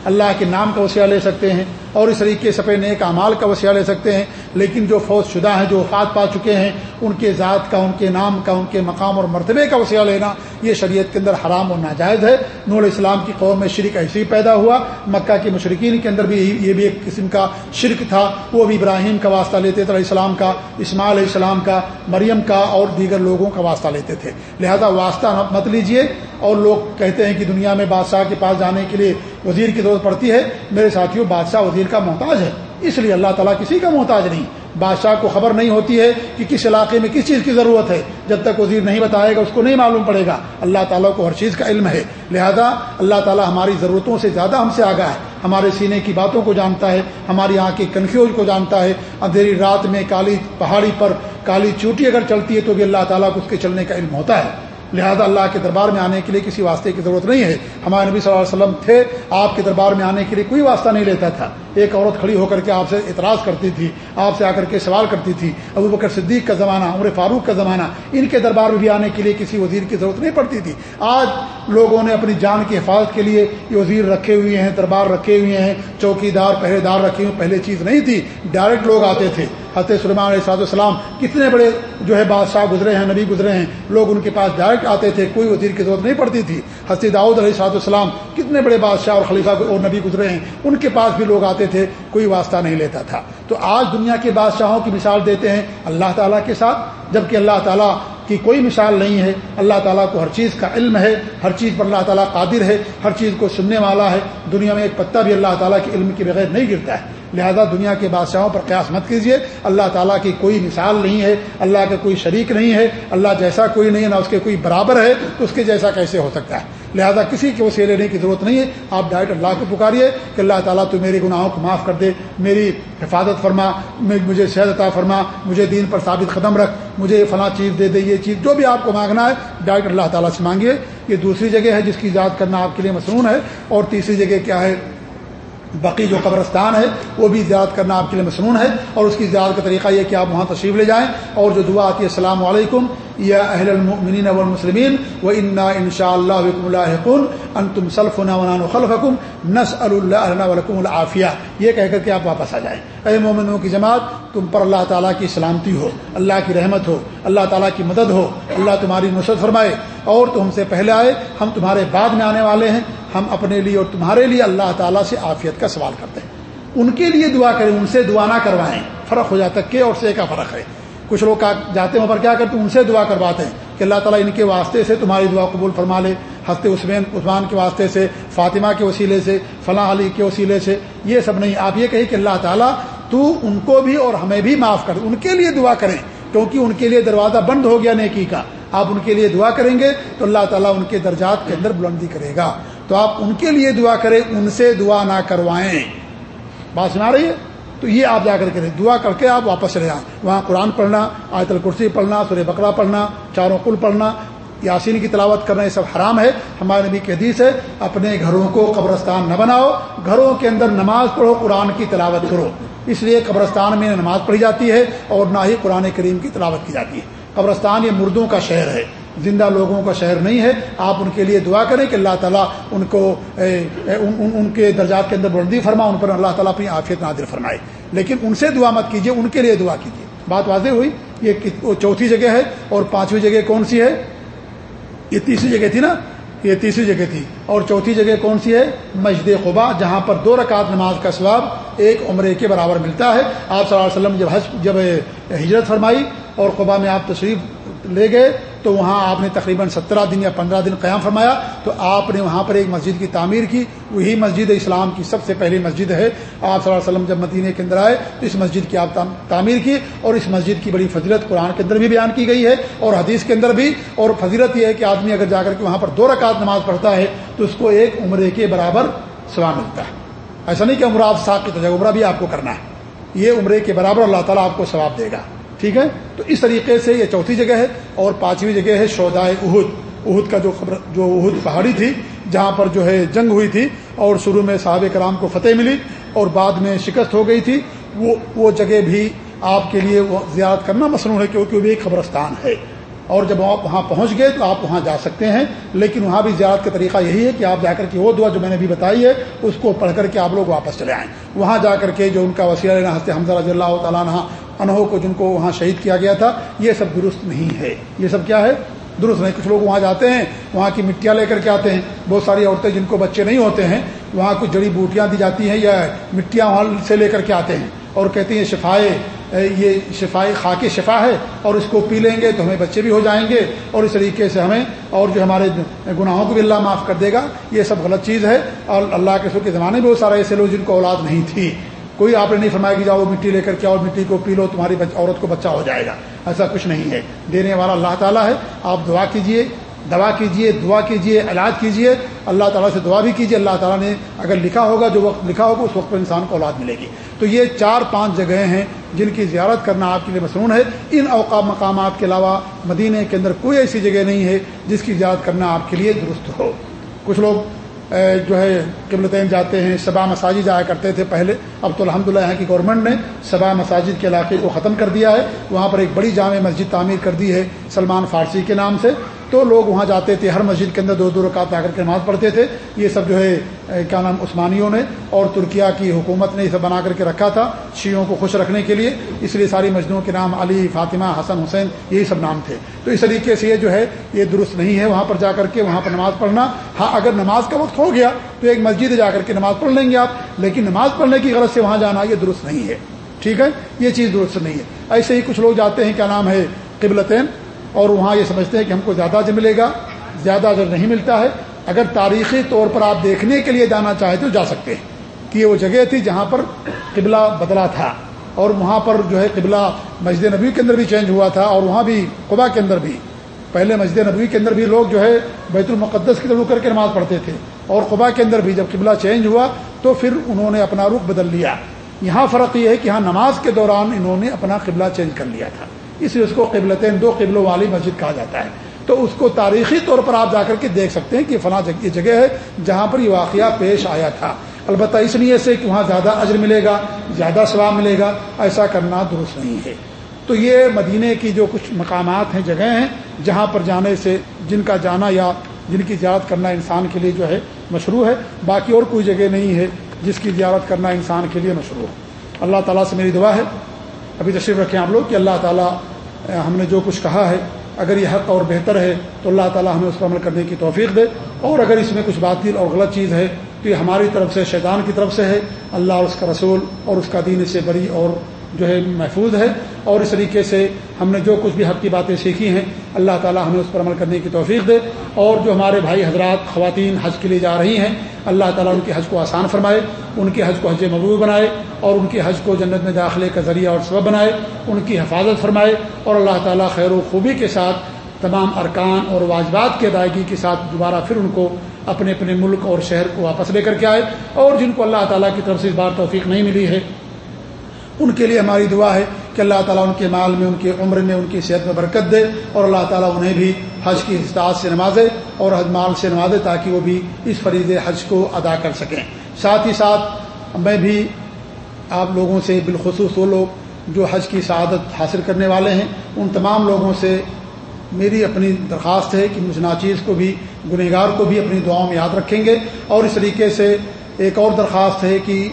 اللہ کے نام کا وسیع لے سکتے ہیں اور اس طریقے سے اپنے نیک اعمال کا وسیع لے سکتے ہیں، لیکن جو فوج شدہ ہیں، جو وفات پا چکے ہیں، ان کے ذات کا، ان کے نام کا، ان کے مقام اور مرتبے کا وسیع لینا یہ شریعت کے اندر حرام اور ناجائز ہے۔ نور اسلام کی قوم میں شرک ایسے ہی پیدا ہوا۔ مکہ کے مشرقین کے اندر بھی یہ بھی ایک قسم کا شرک تھا۔ وہ بھی ابراہیم کا واسطہ لیتے تھے، علیہ السلام کا، اسماعیل علیہ السلام کا، مریم کا اور دیگر لوگوں کا واسطہ لیتے تھے۔ لہذا واسطہ مت لیجیے۔ اور لوگ کہتے ہیں کہ دنیا میں بادشاہ کے پاس جانے کے لیے وزیر کی ضرورت پڑتی ہے۔ میرے ساتھیوں بادشاہ وزیر کا محتاج ہے۔ اس لیے اللہ تعالیٰ کسی کا محتاج نہیں۔ بادشاہ کو خبر نہیں ہوتی ہے کہ کس علاقے میں کس چیز کی ضرورت ہے۔ جب تک وزیر نہیں بتائے گا، اس کو نہیں معلوم پڑے گا۔ اللہ تعالیٰ کو ہر چیز کا علم ہے۔ لہذا اللہ تعالیٰ ہماری ضرورتوں سے زیادہ ہم سے آگاہ ہے۔ ہمارے سینے کی باتوں کو جانتا ہے۔ ہماری آنکھ کی کنفیوز کو جانتا ہے۔ اندھیری رات میں کالی پہاڑی پر کالی چوٹی اگر چلتی ہے تو بھی اللہ تعالیٰ کو اس کے چلنے کا علم ہوتا ہے۔ لہذا اللہ کے دربار میں آنے کے لیے کسی واسطے کی ضرورت نہیں ہے۔ ہمارے نبی صلی اللہ علیہ وسلم تھے، آپ کے دربار میں آنے کے لیے کوئی واسطہ نہیں لیتا تھا۔ ایک عورت کھڑی ہو کر کے آپ سے اعتراض کرتی تھی، آپ سے آ کر کے سوال کرتی تھی، ابو بکر صدیق کا زمانہ، عمر فاروق کا زمانہ، ان کے دربار میں بھی آنے کے لیے کسی وزیر کی ضرورت نہیں پڑتی تھی۔ آج لوگوں نے اپنی جان کی حفاظت کے لیے یہ وزیر رکھے ہوئے ہیں، دربار رکھے ہوئے ہیں چوکی دار پہرے دار رکھے ہوئے پہلے چیز نہیں تھی۔ ڈائریکٹ لوگ آتے تھے۔ حضرت سلمان علیہ السلام کتنے بڑے جو ہے بادشاہ گزرے ہیں، نبی گزرے ہیں، لوگ ان کے پاس ڈائریکٹ آتے تھے، کوئی وزیر کی ضرورت نہیں پڑتی تھی۔ حضرت داؤد علیہ صاحب السلام کتنے بڑے بادشاہ اور خلیفہ اور نبی گزرے ہیں، ان کے پاس بھی لوگ آتے تھے، کوئی واسطہ نہیں لیتا تھا۔ تو آج دنیا کے بادشاہوں کی مثال دیتے ہیں اللہ تعالیٰ کے ساتھ، جبکہ اللہ تعالیٰ کی کوئی مثال نہیں ہے۔ اللہ تعالیٰ کو ہر چیز کا علم ہے، ہر چیز پر اللہ تعالیٰ قادر ہے، ہر چیز کو سننے والا ہے۔ دنیا میں ایک پتہ بھی اللہ تعالیٰ کے علم کے بغیر نہیں گرتا ہے۔ لہذا دنیا کے بادشاہوں پر قیاس مت کیجیے اللہ تعالیٰ کی کوئی مثال نہیں ہے، اللہ کا کوئی شریک نہیں ہے، اللہ جیسا کوئی نہیں ہے، نہ اس کے کوئی برابر ہے، تو اس کے جیسا کیسے ہو سکتا ہے؟ لہذا کسی کے وسیع لینے کی ضرورت نہیں ہے۔ آپ ڈائریکٹ اللہ کو پکاریے کہ اللہ تعالیٰ تو میرے گناہوں کو معاف کر دے، میری حفاظت فرما مجھے صحت عطا فرما، مجھے دین پر ثابت قدم رکھ، مجھے فلاں چیز دے دے، یہ چیز جو بھی آپ کو مانگنا ہے، ڈائریکٹ اللہ تعالیٰ سے مانگیے۔ یہ دوسری جگہ ہے جس کی یاد کرنا آپ کے لیے مصنون ہے۔ اور تیسری جگہ کیا ہے؟ باقی جو قبرستان ہے، وہ بھی زیاد کرنا آپ کے لیے مصنون ہے اور اس کی زیاد کا طریقہ یہ کہ آپ وہاں تشریف لے جائیں اور جو دعا آتی ہے، السلام علیکم یا اہل المؤمنین والمسلمین و انا ان شاء اللہ وکم اللہ ان تم سلف ونان خلفکم نس اللہ ولکم العافیہ یہ کہہ کر کے آپ واپس آ جائیں۔ اے مومنوں کی جماعت، تم پر اللہ تعالیٰ کی سلامتی ہو، اللہ کی رحمت ہو، اللہ تعالیٰ کی مدد ہو، اللہ تمہاری نصرت فرمائے۔ اور تو ہم سے پہلے آئے، ہم تمہارے بعد میں آنے والے ہیں، ہم اپنے لیے اور تمہارے لیے اللہ تعالیٰ سے عافیت کا سوال کرتے ہیں۔ ان کے لیے دعا کریں، ان سے دعا نہ کروائیں، فرق ہو جاتا ہے کہ اور سے کا فرق ہے۔ کچھ لوگ جاتے ہیں، پر کیا کرتے ہیں؟ ان سے دعا کرواتے ہیں کہ اللہ تعالیٰ ان کے واسطے سے تمہاری دعا قبول فرما لے۔ ہفتے عثمین عثمان کے واسطے سے، فاطمہ کے وسیلے سے، فلاں علی کے وسیلے سے۔ یہ سب نہیں۔ آپ یہ کہیں کہ اللہ تعالیٰ تو ان کو بھی اور ہمیں بھی معاف کر، ان کے لیے دعا کریں۔ کیونکہ ان کے لیے دروازہ بند ہو گیا نیکی کا۔ آپ ان کے لیے دعا کریں گے تو اللہ تعالیٰ ان کے درجات کے اندر بلندی کرے گا۔ تو آپ ان کے لیے دعا کریں، ان سے دعا نہ کروائیں۔ بات سنا رہی ہے؟ تو یہ آپ جا کر کریں دعا کر کے آپ واپس چلے جائیں۔ وہاں قرآن پڑھنا، آیت الکرسی پڑھنا، سورہ بکرا پڑھنا، چاروں کل پڑھنا، یاسین کی تلاوت کرنا، یہ سب حرام ہے۔ ہمارے نبی کے حدیث ہے، اپنے گھروں کو قبرستان نہ بناؤ، گھروں کے اندر نماز پڑھو، قرآن کی تلاوت کرو۔ اس لیے قبرستان میں نماز پڑھی جاتی ہے اور نہ ہی قرآن کریم کی تلاوت کی جاتی ہے۔ قبرستان یہ مردوں کا شہر ہے۔ زندہ لوگوں کا شہر نہیں ہے، آپ ان کے لیے دعا کریں کہ اللہ تعالیٰ ان کو ان کے درجات کے اندر بلندی فرما، ان پر اللہ تعالیٰ اپنی عافیت نادر فرمائے۔ لیکن ان سے دعا مت کیجیے ان کے لیے دعا کیجیے بات واضح ہوئی؟ یہ چوتھی جگہ ہے اور پانچویں جگہ کون سی ہے؟ یہ تیسری جگہ تھی نا؟ یہ تیسری جگہ تھی۔ اور چوتھی جگہ کون سی ہے؟ مسجد قبا جہاں پر دو رکعت نماز کا ثواب ایک عمرے کے برابر ملتا ہے۔ آپ صلی اللہ علیہ وسلم جب حج، جب ہجرت فرمائی اور قبا میں آپ تشریف لے گئے تو وہاں آپ نے تقریباً سترہ دن یا پندرہ دن قیام فرمایا، تو آپ نے وہاں پر ایک مسجد کی تعمیر کی۔ وہی مسجد اسلام کی سب سے پہلی مسجد ہے۔ آپ صلی اللہ علیہ وسلم جب مدینے کے اندر آئے، تو اس مسجد کی آپ تعمیر کی اور اس مسجد کی بڑی فضیلت قرآن کے اندر بھی بیان کی گئی ہے اور حدیث کے اندر بھی۔ اور فضیلت یہ ہے کہ آدمی اگر جا کر کے وہاں پر دو رکعت نماز پڑھتا ہے، تو اس کو ایک عمرے کے برابر سوا ملتا ہے۔ ایسا نہیں کہ عمرہ آپ ساتھ کی عمرہ بھی آپ کو کرنا ہے۔ یہ عمرے کے برابر اللہ تعالیٰ آپ کو ثواب دے گا۔ ٹھیک ہے؟ تو اس طریقے سے یہ چوتھی جگہ ہے اور پانچویں جگہ ہے شودائے اہد اہد کا جو خبر جو اہد پہاڑی تھی، جہاں پر جو ہے جنگ ہوئی تھی اور شروع میں صحابہ کرام کو فتح ملی اور بعد میں شکست ہو گئی تھی، وہ وہ جگہ بھی آپ کے لیے زیارت کرنا مصنوع ہے کیونکہ وہ بھی ایک قبرستان ہے۔ اور جب آپ وہاں پہنچ گئے تو آپ وہاں جا سکتے ہیں، لیکن وہاں بھی زیارت کا طریقہ یہی ہے کہ آپ جا کر کے وہ دعا جو میں نے بھی بتائی ہے، اس کو پڑھ کر کے آپ لوگ واپس چلے آئیں۔ وہاں جا کر کے جو ان کا وسیلہ لینا ہنستے حمزہ رضی اللہ تعالیٰ انہوں کو جن کو وہاں شہید کیا گیا تھا، یہ سب درست نہیں ہے۔ یہ سب کیا ہے؟ درست نہیں۔ کچھ لوگ وہاں جاتے ہیں، وہاں کی مٹیاں لے کر کے آتے ہیں۔ بہت ساری عورتیں جن کو بچے نہیں ہوتے ہیں، وہاں کچھ جڑی بوٹیاں دی جاتی ہیں یا مٹیاں وہاں سے لے کر کے آتے ہیں اور کہتے ہیں شفائے، یہ شفائی خاک شفا ہے اور اس کو پی لیں گے تو ہمیں بچے بھی ہو جائیں گے اور اس طریقے سے ہمیں اور جو ہمارے گناہوں کو بھی اللہ معاف کر دے گا۔ یہ سب غلط چیز ہے اور اللہ کے سر کے زمانے میں بہت سارے ایسے لوگ جن کو اولاد نہیں تھی۔ کوئی آپ نے نہیں فرمایا کہ جاؤ مٹی لے کر کے اور مٹی کو پی لو، تمہاری عورت کو بچہ ہو جائے گا۔ ایسا کچھ نہیں ہے۔ دینے والا اللہ تعالیٰ ہے۔ آپ دعا کیجیے، دوا کیجیے، دعا کیجیے، علاج کیجیے۔ اللہ تعالیٰ سے دعا بھی کیجیے۔ اللہ تعالیٰ نے اگر لکھا ہوگا، جو وقت لکھا ہوگا، اس وقت پر انسان کو اولاد ملے گی۔ تو یہ چار پانچ جگہیں ہیں جن کی زیارت کرنا آپ کے لیے مصنون ہے۔ ان اوقات مقامات کے علاوہ مدینہ کے اندر کوئی ایسی جگہ نہیں ہے جس کی زیارت کرنا آپ کے لیے درست ہو۔ کچھ لوگ جو ہے، قبلتین جاتے ہیں، سبا مساجد جایا کرتے تھے پہلے۔ اب تو الحمدللہ یہاں کی گورنمنٹ نے سبا مساجد کے علاقے کو ختم کر دیا ہے۔ وہاں پر ایک بڑی جامع مسجد تعمیر کر دی ہے، سلمان فارسی کے نام سے۔ تو لوگ وہاں جاتے تھے، ہر مسجد کے اندر دو دو رکعت آ کر کے نماز پڑھتے تھے۔ یہ سب جو ہے کیا نام، عثمانیوں نے اور ترکیہ کی حکومت نے یہ سب بنا کر کے رکھا تھا شیعوں کو خوش رکھنے کے لیے۔ اس لیے ساری مسجدوں کے نام علی، فاطمہ، حسن، حسین، یہی سب نام تھے۔ تو اس طریقے سے یہ جو ہے، یہ درست نہیں ہے۔ وہاں پر جا کر کے، وہاں پر نماز پڑھنا ہاں اگر نماز کا وقت ہو گیا تو ایک مسجد جا کر کے نماز پڑھ لیں گے آپ، لیکن نماز پڑھنے کی غرض سے وہاں جانا یہ درست نہیں ہے۔ ٹھیک ہے؟ یہ چیز درست نہیں ہے۔ ایسے ہی کچھ لوگ جاتے ہیں، کیا نام ہے، قبلتین۔ اور وہاں یہ سمجھتے ہیں کہ ہم کو زیادہ اجر ملے گا، زیادہ اجر نہیں ملتا ہے۔ اگر تاریخی طور پر آپ دیکھنے کے لیے جانا چاہیں تو جا سکتے ہیں۔ کہ یہ وہ جگہ تھی جہاں پر قبلہ بدلا تھا اور وہاں پر جو ہے قبلہ مسجد نبی کے اندر بھی چینج ہوا تھا اور وہاں بھی، قبا کے اندر بھی۔ پہلے مسجد نبوی کے اندر بھی لوگ جو ہے بیت المقدس کی طرف کر کے نماز پڑھتے تھے اور قبا کے اندر بھی جب قبلہ چینج ہوا تو پھر انہوں نے اپنا رخ بدل لیا۔ یہاں فرق یہ ہے کہ ہاں نماز کے دوران انہوں نے اپنا قبلہ چینج کر لیا تھا۔ اس لیے اس کو قبلتین دو قبلوں والی مسجد کہا جاتا ہے۔ تو اس کو تاریخی طور پر آپ جا کر کے دیکھ سکتے ہیں کہ فلاں یہ جگہ ہے جہاں پر یہ واقعہ پیش آیا تھا۔ البتہ اس لیے سے کہ وہاں زیادہ اجر ملے گا، زیادہ ثواب ملے گا، ایسا کرنا درست نہیں ہے۔ تو یہ مدینے کی جو کچھ مقامات ہیں، جگہیں ہیں، جہاں پر جانے سے جن کا جانا یا جن کی زیارت کرنا انسان کے لیے جو ہے مشروع ہے، باقی اور کوئی جگہ نہیں ہے جس کی زیارت کرنا انسان کے لیے مشروع۔ ہے اللہ تعالیٰ سے میری دعا ہے۔ ابھی تشریف رکھیں آپ لوگ کہ اللہ تعالیٰ ہم نے جو کچھ کہا ہے، اگر یہ حق اور بہتر ہے، تو اللہ تعالیٰ ہمیں اس پر عمل کرنے کی توفیق دے۔ اور اگر اس میں کچھ باطل اور غلط چیز ہے، تو یہ ہماری طرف سے، شیطان کی طرف سے ہے۔ اللہ اور اس کا رسول اور اس کا دین سے بری اور جو ہے محفوظ ہے اور اس طریقے سے ہم نے جو کچھ بھی حق کی باتیں سیکھی ہیں، اللہ تعالیٰ ہمیں اس پر عمل کرنے کی توفیق دے اور جو ہمارے بھائی حضرات خواتین حج کے لیے جا رہی ہیں، اللہ تعالیٰ ان کے حج کو آسان فرمائے، ان کے حج کو حج مقبول بنائے اور ان کے حج کو جنت میں داخلے کا ذریعہ اور سبب بنائے، ان کی حفاظت فرمائے اور اللہ تعالیٰ خیر و خوبی کے ساتھ تمام ارکان اور واجبات کی ادائیگی کے ساتھ دوبارہ پھر ان کو اپنے اپنے ملک اور شہر کو واپس لے کر کے آئے اور جن کو اللہ تعالیٰ کی طرف سے اس بار توفیق نہیں ملی ہے ان کے لیے ہماری دعا ہے کہ اللہ تعالیٰ ان کے مال میں، ان کی عمر میں، ان کی صحت میں برکت دے اور اللہ تعالیٰ انہیں بھی حج کی استاد سے نوازے اور حج مال سے نوازے تاکہ وہ بھی اس فریض حج کو ادا کر سکیں۔ ساتھ ہی ساتھ میں بھی آپ لوگوں سے بالخصوص وہ لوگ جو حج کی سعادت حاصل کرنے والے ہیں، ان تمام لوگوں سے میری اپنی درخواست ہے کہ مجھ ناچیز کو بھی، گنہگار کو بھی اپنی دعاؤں میں یاد رکھیں گے۔ اور اس طریقے سے ایک اور درخواست ہے کہ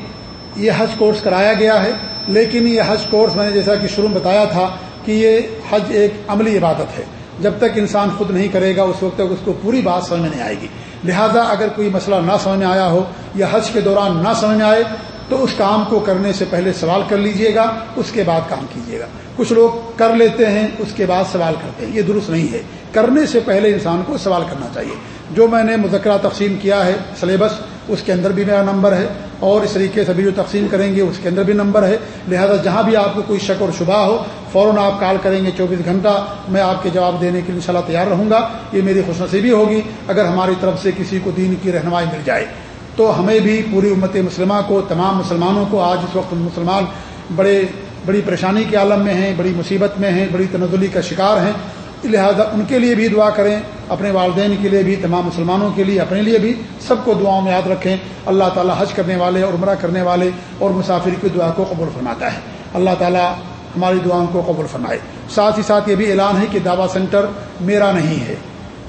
یہ حج کورس کرایا گیا ہے۔ لیکن یہ حج کورس میں نے جیسا کہ شروع میں بتایا تھا کہ یہ حج ایک عملی عبادت ہے۔ جب تک انسان خود نہیں کرے گا، اس وقت تک اس کو پوری بات سمجھ میں نہیں آئے گی۔ لہذا اگر کوئی مسئلہ نہ سمجھ میں آیا ہو یا حج کے دوران نہ سمجھ میں آئے، تو اس کام کو کرنے سے پہلے سوال کر لیجیے گا، اس کے بعد کام کیجیے گا۔ کچھ لوگ کر لیتے ہیں، اس کے بعد سوال کرتے ہیں۔ یہ درست نہیں ہے۔ کرنے سے پہلے انسان کو سوال کرنا چاہیے۔ جو میں نے مذکرہ تقسیم کیا ہے، سلیبس اس کے اندر بھی میرا نمبر ہے اور اس طریقے سے بھی جو تقسیم کریں گے، اس کے اندر بھی نمبر ہے۔ لہذا جہاں بھی آپ کو کوئی شک اور شبہ ہو، فوراً آپ کال کریں گے چوبیس گھنٹہ، میں آپ کے جواب دینے کے لیے انشاءاللہ تیار رہوں گا۔ یہ میری خوش نصیبی ہوگی۔ اگر ہماری طرف سے کسی کو دین کی رہنمائی مل جائے، تو ہمیں بھی پوری امت مسلمہ کو، تمام مسلمانوں کو آج اس وقت مسلمان بڑے، بڑی پریشانی کے عالم میں ہیں، بڑی مصیبت میں ہیں، بڑی تنزلی کا شکار ہیں۔ لہذا ان کے لیے بھی دعا کریں، اپنے والدین کے لیے بھی، تمام مسلمانوں کے لیے، اپنے لیے بھی سب کو دعاؤں میں یاد رکھیں۔ اللہ تعالیٰ حج کرنے والے اور عمرہ کرنے والے اور مسافر کی دعا کو قبول فرماتا ہے۔ اللہ تعالیٰ ہماری دعاؤں کو قبول فرمائے۔ ساتھ ہی ساتھ یہ بھی اعلان ہے کہ دعویٰ سینٹر میرا نہیں ہے۔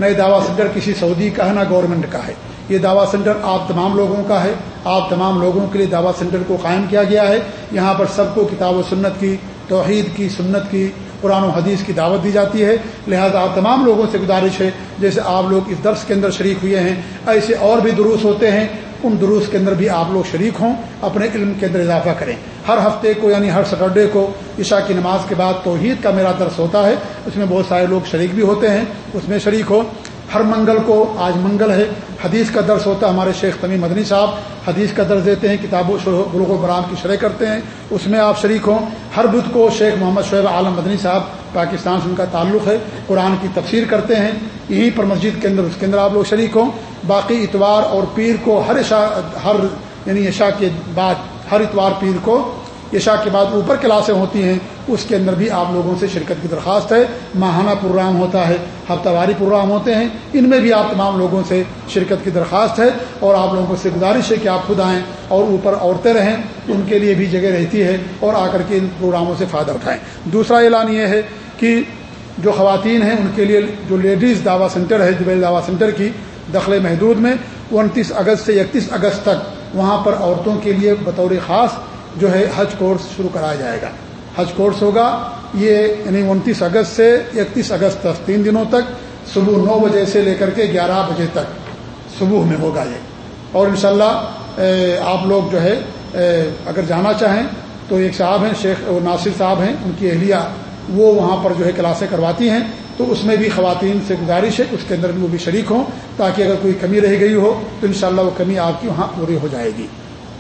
نہ یہ دعویٰ سینٹر کسی سعودی کا ہے، نہ گورنمنٹ کا ہے۔ یہ دعویٰ سینٹر آپ تمام لوگوں کا ہے۔ آپ تمام لوگوں کے لیے دعویٰ سینٹر کو قائم کیا گیا ہے۔ یہاں پر سب کو کتاب و سنت کی، توحید کی، سنت کی قرآن و حدیث کی دعوت دی جاتی ہے۔ لہذا آپ تمام لوگوں سے گزارش ہے، جیسے آپ لوگ اس درس کے اندر شریک ہوئے ہیں، ایسے اور بھی دروس ہوتے ہیں۔ ان دروس کے اندر بھی آپ لوگ شریک ہوں، اپنے علم کے اندر اضافہ کریں۔ ہر ہفتے کو یعنی ہر سٹرڈے کو عشاء کی نماز کے بعد توحید کا میرا درس ہوتا ہے۔ اس میں بہت سارے لوگ شریک بھی ہوتے ہیں، اس میں شریک ہو۔ ہر منگل کو آج منگل ہے۔ حدیث کا درس ہوتا ہے ہمارے شیخ تمیم مدنی صاحب۔ حدیث کا درس دیتے ہیں، کتاب و بلوغ برام کی شرح کرتے ہیں۔ اس میں آپ شریک ہوں۔ ہر بدھ کو شیخ محمد شعیب عالم مدنی صاحب پاکستان سے ان کا تعلق ہے۔ قرآن کی تفسیر کرتے ہیں۔ یہیں پر مسجد کے اندر، اس کے اندر آپ لوگ شریک ہوں۔ باقی اتوار اور پیر کو ہر عشاء، ہر یعنی عشاء کے بعد، ہر اتوار پیر کو عشاء کے بعد اوپر کلاسیں ہوتی ہیں۔ اس کے اندر بھی آپ لوگوں سے شرکت کی درخواست ہے، ماہانہ پروگرام ہوتا ہے ہفتہ واری پروگرام ہوتے ہیں، ان میں بھی آپ تمام لوگوں سے شرکت کی درخواست ہے اور آپ لوگوں سے گزارش ہے کہ آپ خود آئیں اور اوپر عورتیں رہیں، ان کے لیے بھی جگہ رہتی ہے اور آ کر کے ان پروگراموں سے فائدہ اٹھائیں۔ دوسرا اعلان یہ ہے کہ جو خواتین ہیں، ان کے لیے جو لیڈیز دعویٰ سینٹر ہے، جبیل دعویٰ سینٹر کی دخل محدود میں، انتیس اگست سے اکتیس اگست تک وہاں پر عورتوں کے لیے بطور خاص جو ہے حج کورس شروع کرایا جائے گا۔ حج کورس ہوگا۔ یہ یعنی انتیس اگست سے اکتیس اگست تک، تین دنوں تک، صبح نو بجے سے لے کر کے گیارہ بجے تک صبح میں ہوگا یہ۔ اور انشاءاللہ آپ لوگ جو ہے اگر جانا چاہیں تو ایک صاحب ہیں، شیخ ناصر صاحب ہیں، ان کی اہلیہ وہ وہاں پر جو ہے کلاسیں کرواتی ہیں۔ تو اس میں بھی خواتین سے گزارش ہے، اس کے اندر بھی وہ بھی شریک ہوں تاکہ اگر کوئی کمی رہ گئی ہو تو انشاءاللہ وہ کمی آپ کی وہاں پوری ہو جائے گی۔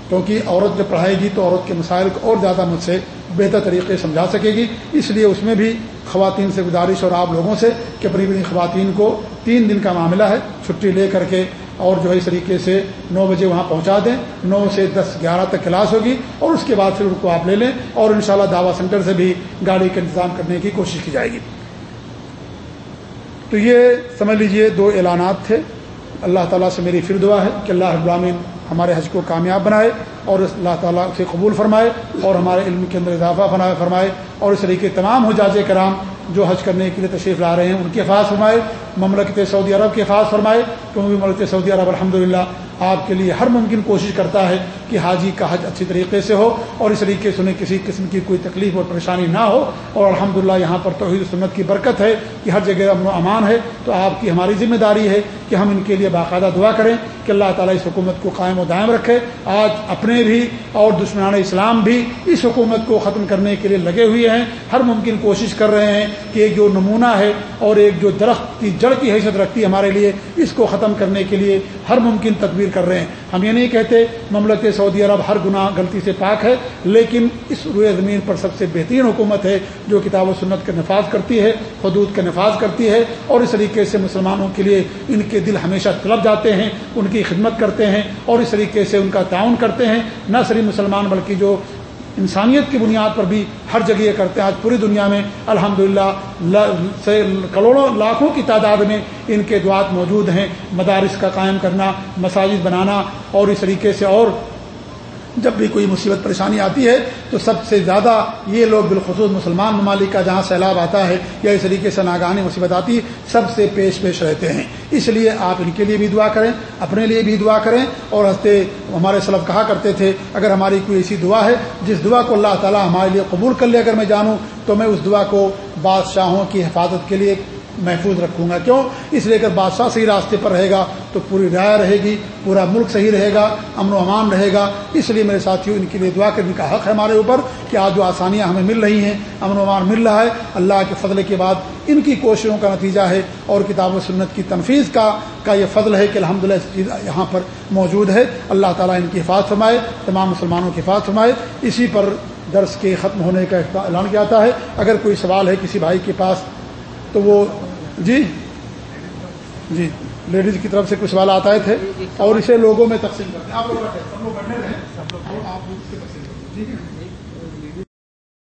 کیونکہ عورت جب پڑھائے گی تو عورت کے مسائل کو اور زیادہ مجھ سے بہتر طریقے سمجھا سکے گی۔ اس لیے اس میں بھی خواتین سے گزارش اور آپ لوگوں سے کہ اپنی اپنی خواتین کو تین دن کا معاملہ ہے، چھٹی لے کر کے اور جو ہے اس طریقے سے نو بجے وہاں پہنچا دیں۔ نو سے دس، گیارہ تک کلاس ہوگی اور اس کے بعد پھر ان کو آپ لے لیں اور انشاءاللہ شاء دعوی سینٹر سے بھی گاڑی کا انتظام کرنے کی کوشش کی جائے گی۔ تو یہ سمجھ لیجیے دو اعلانات تھے۔ اللہ تعالیٰ سے میری پھر دعا ہے کہ اللہ ابراہین ہمارے حج کو کامیاب بنائے۔ اور اللہ تعالیٰ سے قبول فرمائے اور ہمارے علم کے اندر اضافہ فرمائے اور اس طریقے تمام حجاج کرام جو حج کرنے کے لیے تشریف لا رہے ہیں، ان کے حفاظ فرمائے، مملکت سعودی عرب کے حفاظ فرمائے، کیونکہ مملکت سعودی عرب الحمد آپ کے لیے ہر ممکن کوشش کرتا ہے کہ حاجی کا حج اچھی طریقے سے ہو اور اس طریقے سے انہیں کسی قسم کی کوئی تکلیف اور پریشانی نہ ہو اور الحمد یہاں پر توحید سنت کی برکت ہے کہ ہر جگہ امن و امان ہے تو آپ کی ہماری ذمہ داری ہے کہ ہم ان کے لیے باقاعدہ دعا کریں کہ اللہ تعالیٰ اس حکومت کو قائم و دائم رکھے آج اپنے بھی اور دشمنان اسلام بھی اس حکومت کو ختم کرنے کے لیے لگے ہوئے ہیں ہر ممکن کوشش کر رہے ہیں کہ ایک جو نمونہ ہے اور ایک جو درخت کی جڑ کی حیثیت رکھتی ہے ہمارے لیے اس کو ختم کرنے کے لیے ہر ممکن تدبیر کر رہے ہیں۔ ہم یہ نہیں کہتے مملکت سعودی عرب ہر گناہ غلطی سے پاک ہے، لیکن اس روئے زمین پر سب سے بہترین حکومت ہے جو کتاب و سنت کا نفاذ کرتی ہے، حدود کا نفاذ کرتی ہے اور اس طریقے سے مسلمانوں کے لیے ان کے دل ہمیشہ طلب جاتے ہیں، ان کی خدمت کرتے ہیں اور اس طریقے سے ان کا تعاون کرتے ہیں۔ نہ صرف مسلمان بلکہ جو انسانیت کی بنیاد پر بھی ہر جگہ یہ کرتے ہیں۔ آج پوری دنیا میں الحمد للہ سے کروڑوں لاکھوں کی تعداد میں ان کے دعات موجود ہیں۔ مدارس کا قائم کرنا، مساجد بنانا اور اس طریقے سے اور جب بھی کوئی مصیبت پریشانی آتی ہے تو سب سے زیادہ یہ لوگ بالخصوص مسلمان ممالک کا جہاں سیلاب آتا ہے یا اس طریقے سے ناگہانی مصیبت آتی ہے، سب سے پیش پیش رہتے ہیں۔ اس لیے آپ ان کے لیے بھی دعا کریں، اپنے لیے بھی دعا کریں۔ اور ہنستے ہمارے سلب کہا کرتے تھے، اگر ہماری کوئی ایسی دعا ہے، جس دعا کو اللہ تعالیٰ ہمارے لیے قبول کر لے، اگر میں جانوں، تو میں اس دعا کو بادشاہوں کی حفاظت کے لیے محفوظ رکھوں گا۔ کیوں؟ اس لیے اگر بادشاہ صحیح راستے پر رہے گا تو پوری رعایا رہے گی، پورا ملک صحیح رہے گا، امن و امان رہے گا۔ اس لیے میرے ساتھیوں ان کے لیے دعا کرنے کا حق ہے ہمارے اوپر کہ آج جو آسانیاں ہمیں مل رہی ہیں، امن و امان مل رہا ہے۔ اللہ کے فضل کے بعد ان کی کوششوں کا نتیجہ ہے اور کتاب و سنت کی تنفیذ کا کا یہ فضل ہے کہ الحمد للہ یہاں پر موجود ہے۔ اللہ تعالیٰ ان کی حفاظت فرمائے، تمام مسلمانوں کی حفاظت فرمائے۔ اسی پر درس کے ختم ہونے کا اعلان کیا جاتا ہے۔ اگر کوئی سوال ہے کسی بھائی کے پاس تو وہ جی؟ جی لیڈیز کی طرف سے کچھ سوال آتا تھے اور اسے لوگوں میں تقسیم کرتے ہیں۔ آپ لوگ